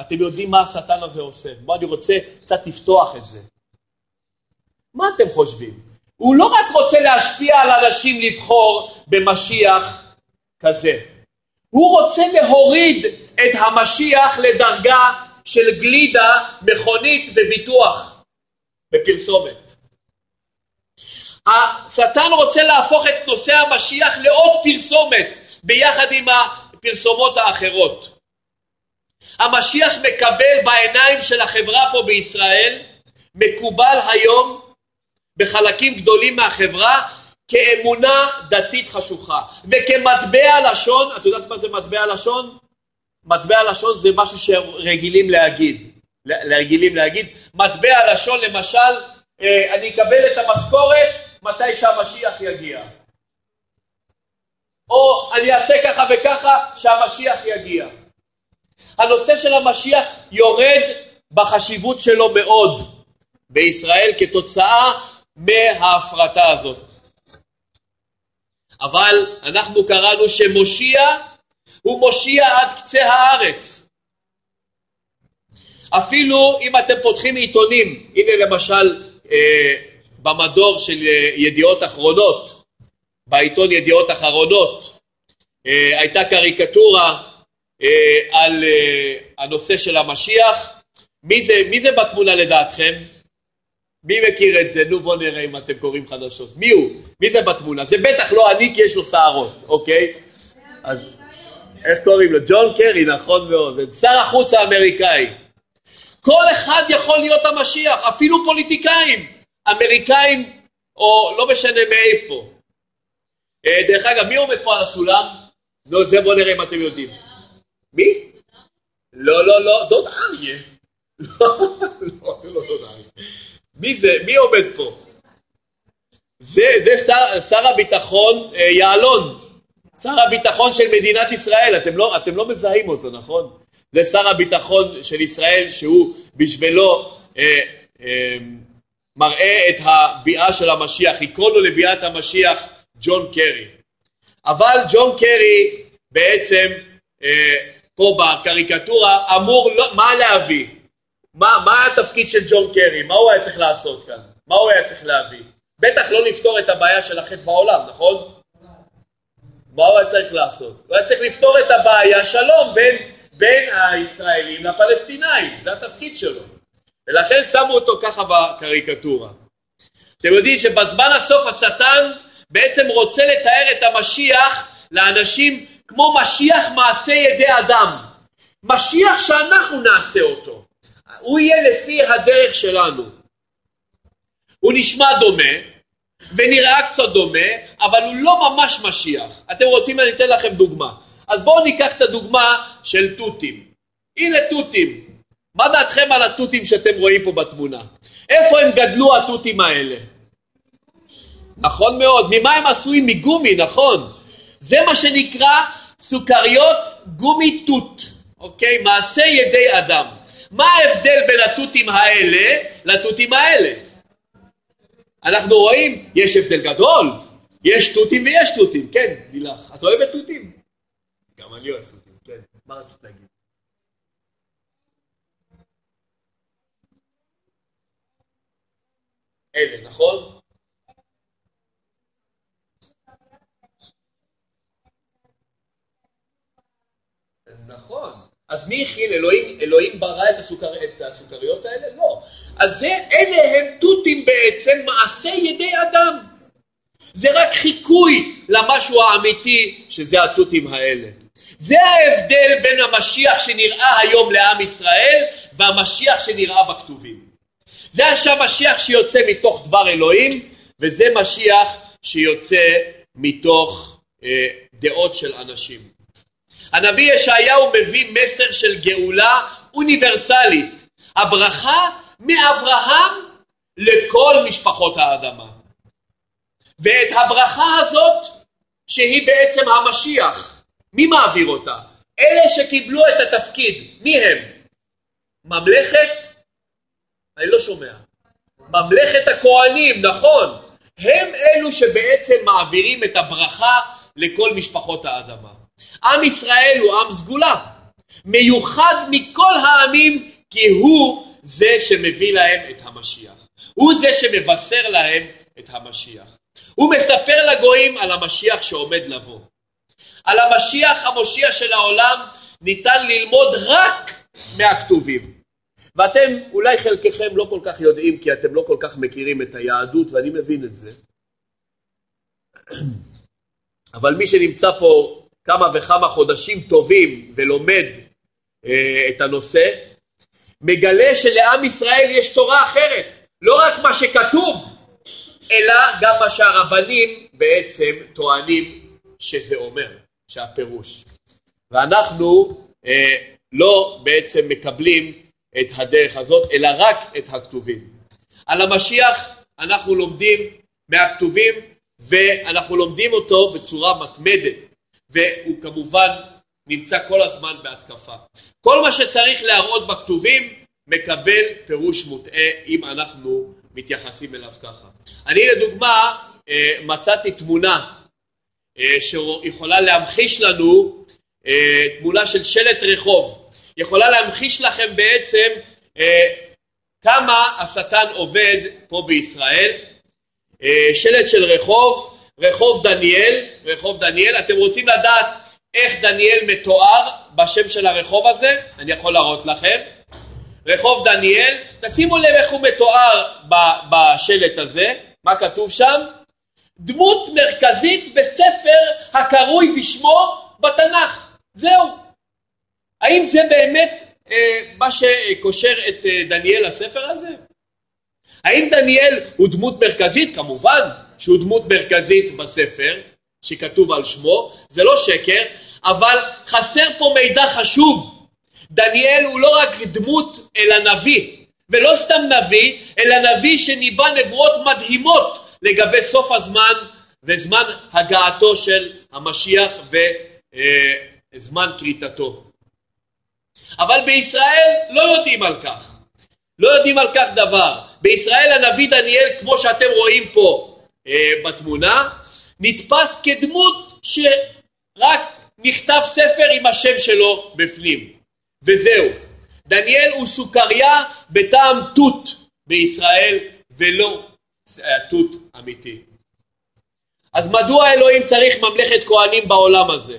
אתם יודעים מה השטן הזה עושה. בואו אני רוצה קצת לפתוח את זה. מה אתם חושבים? הוא לא רק רוצה להשפיע על אנשים לבחור במשיח כזה, הוא רוצה להוריד את המשיח לדרגה של גלידה, מכונית וביטוח בפרסומת. השטן רוצה להפוך את נושא המשיח לעוד פרסומת ביחד עם הפרסומות האחרות. המשיח מקבל בעיניים של החברה פה בישראל, מקובל היום בחלקים גדולים מהחברה כאמונה דתית חשוכה וכמטבע לשון, את יודעת מה זה מטבע לשון? מטבע לשון זה משהו שרגילים להגיד, רגילים להגיד, מטבע לשון למשל, אה, אני אקבל את המשכורת מתי שהמשיח יגיע. או אני אעשה ככה וככה שהמשיח יגיע. הנושא של המשיח יורד בחשיבות שלו מאוד בישראל כתוצאה מההפרטה הזאת. אבל אנחנו קראנו שמושיע הוא מושיע עד קצה הארץ. אפילו אם אתם פותחים עיתונים, הנה למשל אה, במדור של אה, ידיעות אחרונות, בעיתון ידיעות אחרונות, אה, הייתה קריקטורה אה, על אה, הנושא של המשיח. מי זה, מי זה בתמונה לדעתכם? מי מכיר את זה? נו בוא נראה אם אתם קוראים חדשות. מי הוא? מי זה בתמונה? זה בטח לא אני כי יש לו שערות, אוקיי? אז איך קוראים לו? ג'ון קרי, נכון מאוד. שר החוץ האמריקאי. כל אחד יכול להיות המשיח, אפילו פוליטיקאים, אמריקאים או לא משנה מאיפה. אה, דרך אגב, מי עומד פה על הסולם? נו, זה בוא נראה אם אתם יודעים. מי? לא, לא, לא, דוד אריה. לא, זה לא דוד אריה. מי זה? מי עומד פה? זה, זה שר, שר הביטחון אה, יעלון, שר הביטחון של מדינת ישראל, אתם לא, אתם לא מזהים אותו, נכון? זה שר הביטחון של ישראל שהוא בשבילו אה, אה, מראה את הביאה של המשיח, יקרוא לו לביאת המשיח ג'ון קרי. אבל ג'ון קרי בעצם אה, פה בקריקטורה אמור לא, מה להביא? מה, מה התפקיד של ג'ון קרי? מה הוא היה צריך לעשות כאן? מה הוא היה צריך להביא? בטח לא לפתור את הבעיה של החטא בעולם, נכון? מה הוא היה צריך לעשות? הוא היה צריך לפתור את הבעיה שלום בין, בין הישראלים לפלסטינאים, זה התפקיד שלו. ולכן שמו אותו ככה בקריקטורה. אתם יודעים שבזמן הסוף השטן בעצם רוצה לתאר את המשיח לאנשים כמו משיח מעשה ידי אדם. משיח שאנחנו נעשה אותו. הוא יהיה לפי הדרך שלנו. הוא נשמע דומה ונראה קצת דומה, אבל הוא לא ממש משיח. אתם רוצים אני אתן לכם דוגמה. אז בואו ניקח את הדוגמה של תותים. הנה תותים. מה דעתכם על התותים שאתם רואים פה בתמונה? איפה הם גדלו התותים האלה? נכון מאוד. ממה הם עשויים? מגומי, נכון. זה מה שנקרא סוכריות גומי תות, אוקיי? מעשה ידי אדם. מה ההבדל בין התותים האלה לתותים האלה? אנחנו רואים, יש הבדל גדול, יש תותים ויש תותים, כן, לילך. את אוהבת תותים? גם אני אוהב תותים, כן. מה רצית להגיד? אלה, נכון? נכון. אז מי הכיל? אלוהים, אלוהים ברא את, הסוכר, את הסוכריות האלה? לא. אז זה, אלה הם תותים בעצם מעשה ידי אדם. זה רק חיקוי למשהו האמיתי שזה התותים האלה. זה ההבדל בין המשיח שנראה היום לעם ישראל והמשיח שנראה בכתובים. זה עכשיו משיח שיוצא מתוך דבר אלוהים וזה משיח שיוצא מתוך אה, דעות של אנשים. הנביא ישעיהו מביא מסר של גאולה אוניברסלית, הברכה מאברהם לכל משפחות האדמה. ואת הברכה הזאת, שהיא בעצם המשיח, מי מעביר אותה? אלה שקיבלו את התפקיד, מי הם? ממלכת? אני לא שומע. ממלכת הכהנים, נכון. הם אלו שבעצם מעבירים את הברכה לכל משפחות האדמה. עם ישראל הוא עם סגולה, מיוחד מכל העמים כי הוא זה שמביא להם את המשיח. הוא זה שמבשר להם את המשיח. הוא מספר לגויים על המשיח שעומד לבוא. על המשיח המושיע של העולם ניתן ללמוד רק מהכתובים. ואתם, אולי חלקכם לא כל כך יודעים כי אתם לא כל כך מכירים את היהדות ואני מבין את זה. אבל מי שנמצא פה כמה וכמה חודשים טובים ולומד אה, את הנושא, מגלה שלעם ישראל יש תורה אחרת, לא רק מה שכתוב, אלא גם מה שהרבנים בעצם טוענים שזה אומר, שהפירוש. ואנחנו אה, לא בעצם מקבלים את הדרך הזאת, אלא רק את הכתובים. על המשיח אנחנו לומדים מהכתובים ואנחנו לומדים אותו בצורה מתמדת והוא כמובן נמצא כל הזמן בהתקפה. כל מה שצריך להראות בכתובים מקבל פירוש מוטעה אם אנחנו מתייחסים אליו ככה. אני לדוגמה אה, מצאתי תמונה אה, שיכולה להמחיש לנו אה, תמונה של שלט רחוב. יכולה להמחיש לכם בעצם כמה השטן עובד פה בישראל. שלט של רחוב, רחוב דניאל, רחוב דניאל. אתם רוצים לדעת איך דניאל מתואר בשם של הרחוב הזה? אני יכול להראות לכם. רחוב דניאל, תשימו לב איך הוא מתואר בשלט הזה, מה כתוב שם? דמות מרכזית בספר הקרוי בשמו בתנ"ך. זהו. האם זה באמת אה, מה שקושר את אה, דניאל לספר הזה? האם דניאל הוא דמות מרכזית? כמובן שהוא דמות מרכזית בספר שכתוב על שמו, זה לא שקר, אבל חסר פה מידע חשוב. דניאל הוא לא רק דמות אלא נביא, ולא סתם נביא, אלא נביא שניבא נבואות מדהימות לגבי סוף הזמן וזמן הגעתו של המשיח וזמן כריתתו. אבל בישראל לא יודעים על כך. לא יודעים על כך דבר. בישראל הנביא דניאל, כמו שאתם רואים פה אה, בתמונה, נתפס כדמות שרק נכתב ספר עם השם שלו בפנים. וזהו. דניאל הוא סוכריה בטעם תות בישראל ולא תות אמיתי. אז מדוע אלוהים צריך ממלכת כהנים בעולם הזה?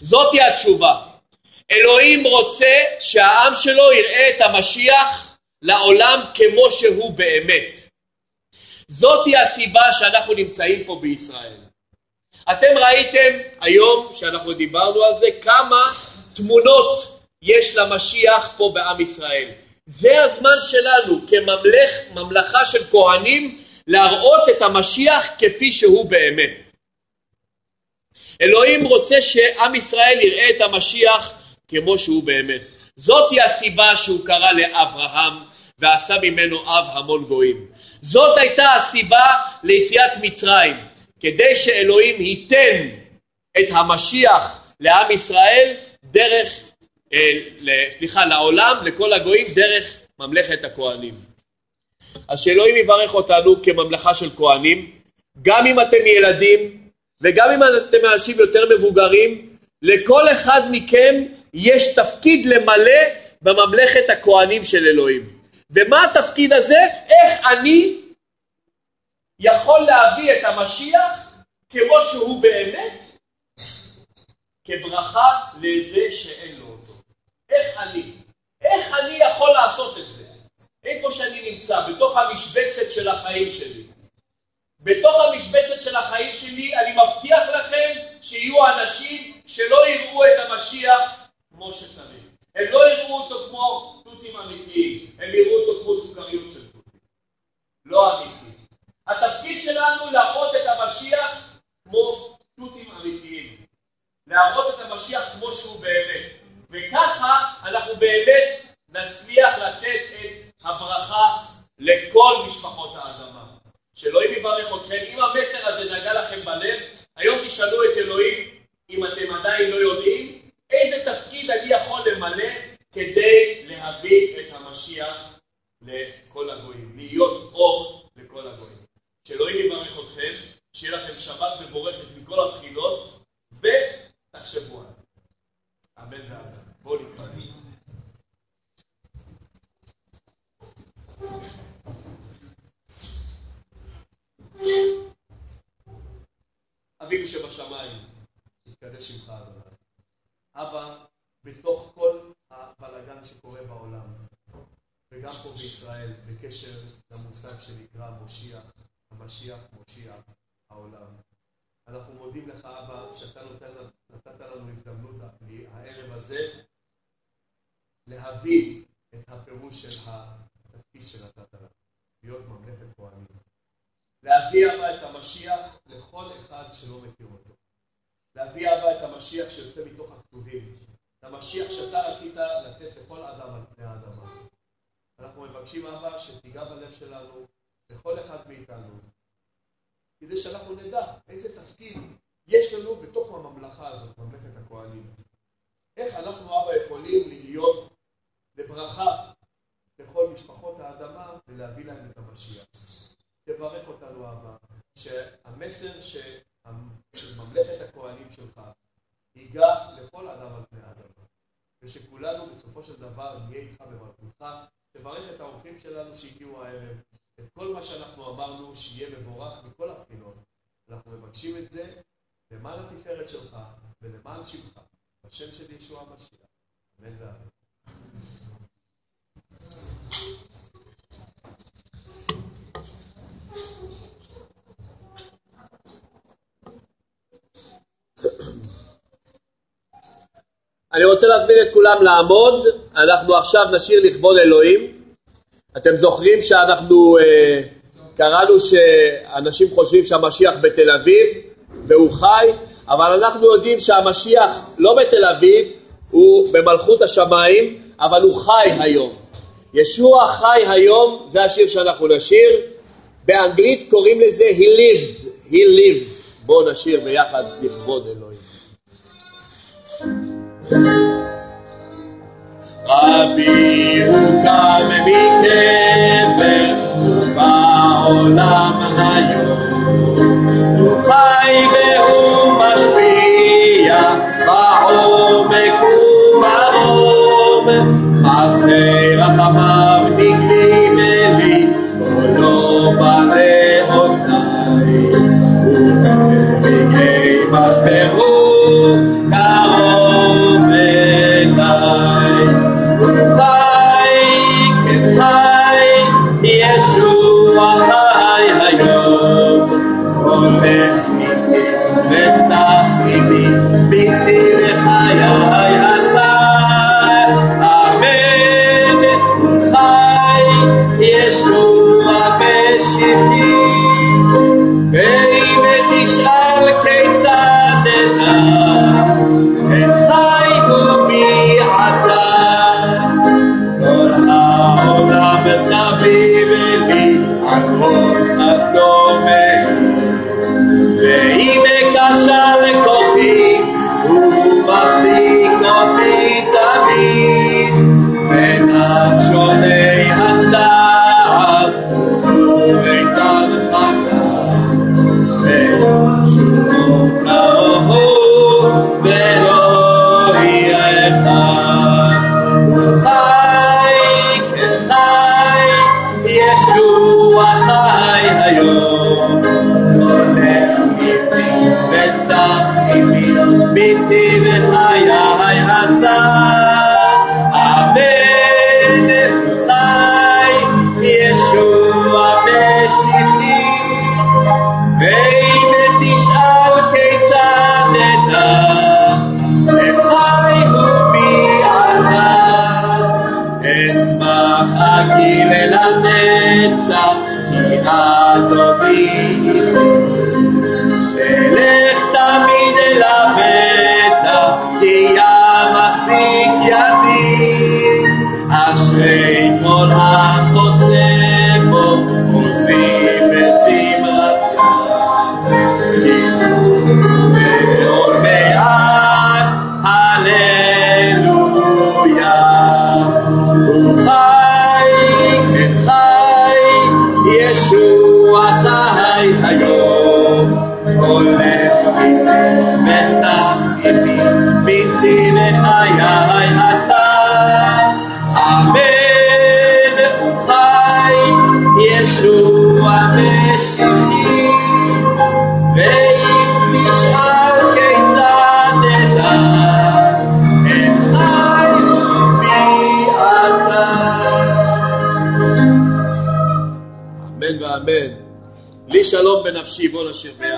זאתי התשובה. אלוהים רוצה שהעם שלו יראה את המשיח לעולם כמו שהוא באמת. זאתי הסיבה שאנחנו נמצאים פה בישראל. אתם ראיתם היום שאנחנו דיברנו על זה כמה תמונות יש למשיח פה בעם ישראל. זה הזמן שלנו כממלכה של כהנים להראות את המשיח כפי שהוא באמת. אלוהים רוצה שעם ישראל יראה את המשיח כמו שהוא באמת. זאתי הסיבה שהוא קרא לאברהם ועשה ממנו אב המון גויים. זאת הייתה הסיבה ליציאת מצרים, כדי שאלוהים ייתן את המשיח לעם ישראל דרך, אה, סליחה, לעולם, לכל הגויים, דרך ממלכת הכהנים. אז שאלוהים יברך אותנו כממלכה של כהנים, גם אם אתם ילדים וגם אם אתם אנשים יותר מבוגרים, לכל אחד מכם יש תפקיד למלא בממלכת הכהנים של אלוהים. ומה התפקיד הזה? איך אני יכול להביא את המשיח כמו שהוא באמת, כברכה לזה שאין לו אותו. איך אני? איך אני יכול לעשות את זה? איפה שאני נמצא, בתוך המשבצת של החיים שלי. בתוך המשבצת של החיים שלי אני מבטיח לכם שיהיו אנשים שלא יראו את המשיח כמו שצריך. הם לא יראו אותו כמו תותים אמיתיים, הם יראו אותו כמו סוכריות של תותים. לא אמיתי. התפקיד שלנו להראות את המשיח כמו תותים אמיתיים. להראות את המשיח כמו שהוא באמת. וככה אנחנו באמת נצליח לתת את הברכה לכל משפחות האדמה. שאלוהים יברך אתכם. אם המסר הזה נגע לכם בלב, היום תשאלו את אלוהים, אם אתם עדיין לא יודעים, תפקיד אני יכול למלא כדי להביא את המשיח לכל הגויים, להיות אור לכל הגויים. שאלוהים יברך אתכם, שיהיה לכם שבת מבורכת מכל הבחינות, ותחשבו על זה. אמן ואמן. בואו נתפלל. אבינו שבשמיים, יתקדש שמך אדוני. אבא, בתוך כל הבלגן שקורה בעולם, וגם פה בישראל, בקשר למושג שנקרא מושיח, המשיח מושיע העולם. אנחנו מודים לך, אבא, שאתה נותן, נתת לנו הזדמנות הערב הזה להבין את הפירוש של התפקיד שנתת לנו, להיות ממלכת כהנים. להביא אבא את המשיח לכל אחד שלא מכיר אותו. להביא אבא את המשיח שיוצא מתוך הכתובים. המשיח שאתה רצית לתת לכל אדם על פני האדמה. אנחנו מבקשים אבא שתיגע בלב שלנו, לכל אחד מאיתנו, כדי שאנחנו נדע איזה תפקיד יש לנו בתוך הממלכה הזאת, ממלכת הכהנים. איך אנחנו אבא יכולים להיות לברכה לכל משפחות האדמה ולהביא להם את המשיח. תברך אותנו אבא, שהמסר של ממלכת הכהנים שלך ייגע לכל אדם על פני האדמה, ושכולנו בסופו של דבר נהיה איתך במלכותך. תברך את האורחים שלנו שהגיעו הערב, את כל מה שאנחנו אמרנו שיהיה מבורך מכל הבחינות. אנחנו מבקשים את זה למען התפארת שלך ולמען שמך, בשם של ישוע המשיח. אמן ואמן. אני רוצה להזמין את כולם לעמוד, אנחנו עכשיו נשאיר לכבוד אלוהים. אתם זוכרים שאנחנו אה, קראנו שאנשים חושבים שהמשיח בתל אביב והוא חי, אבל אנחנו יודעים שהמשיח לא בתל אביב, הוא במלכות השמיים, אבל הוא חי היום. ישוע חי היום, זה השיר שאנחנו נשיר. באנגלית קוראים לזה He lives, He lives. בואו נשיר ביחד לכבוד אלוהים. רבי הוא קם מקבר, ובעולם היום. הוא חי והוא משפיע, בעומק וברום. מעשה רחמיו לי שלום בנפשי, בוא נשיר ביחד.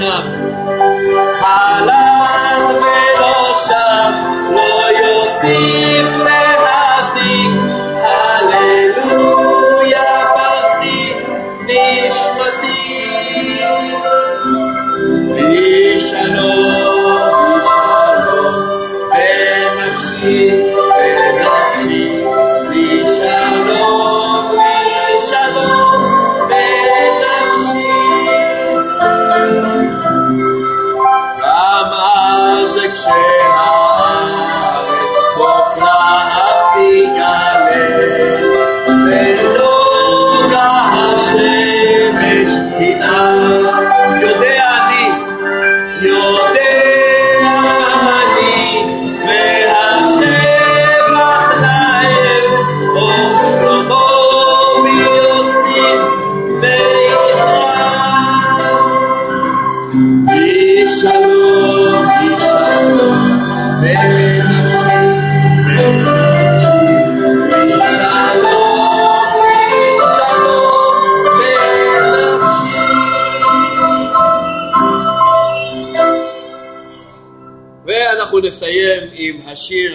up.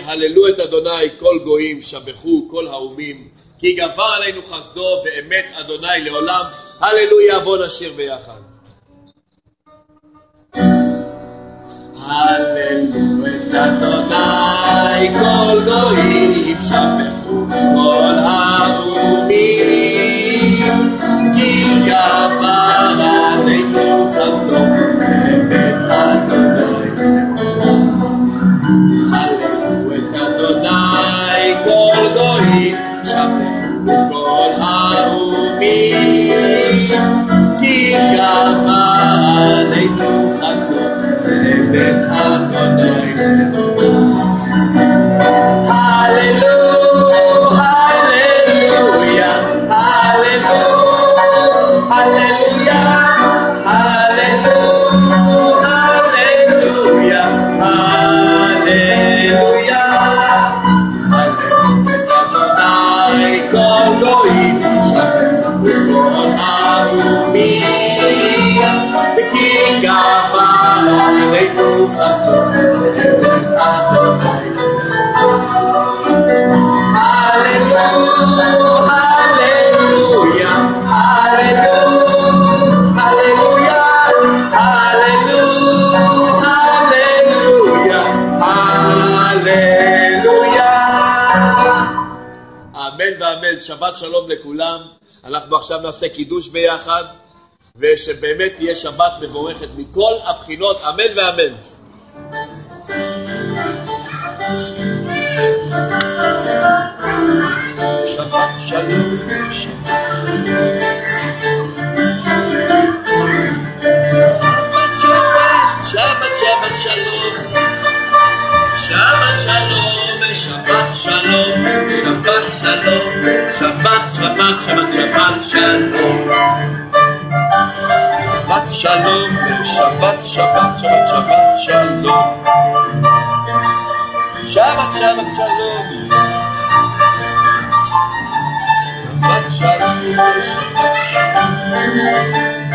הללו את אדוני כל גויים, שבחו כל האומים, כי גבר עלינו חסדו ואמת אדוני לעולם, הללויה בוא נשיר ביחד. הללו את אדוני כל גויים, שבחו כל האומים J'appelle le Paul à obéir. שבת שלום לכולם. אנחנו עכשיו נעשה קידוש ביחד, ושבאמת תהיה שבת מבורכת מכל הבחינות, אמן ואמן. שבת שלום, שבת שלום. שלום, שבת שלום, שבת, שבת, שבת, שבת שלום. שבת שלום, שבת, שבת, שבת, שבת שלום. שבת, שבת שלום. שבת שלום, שבת שלום.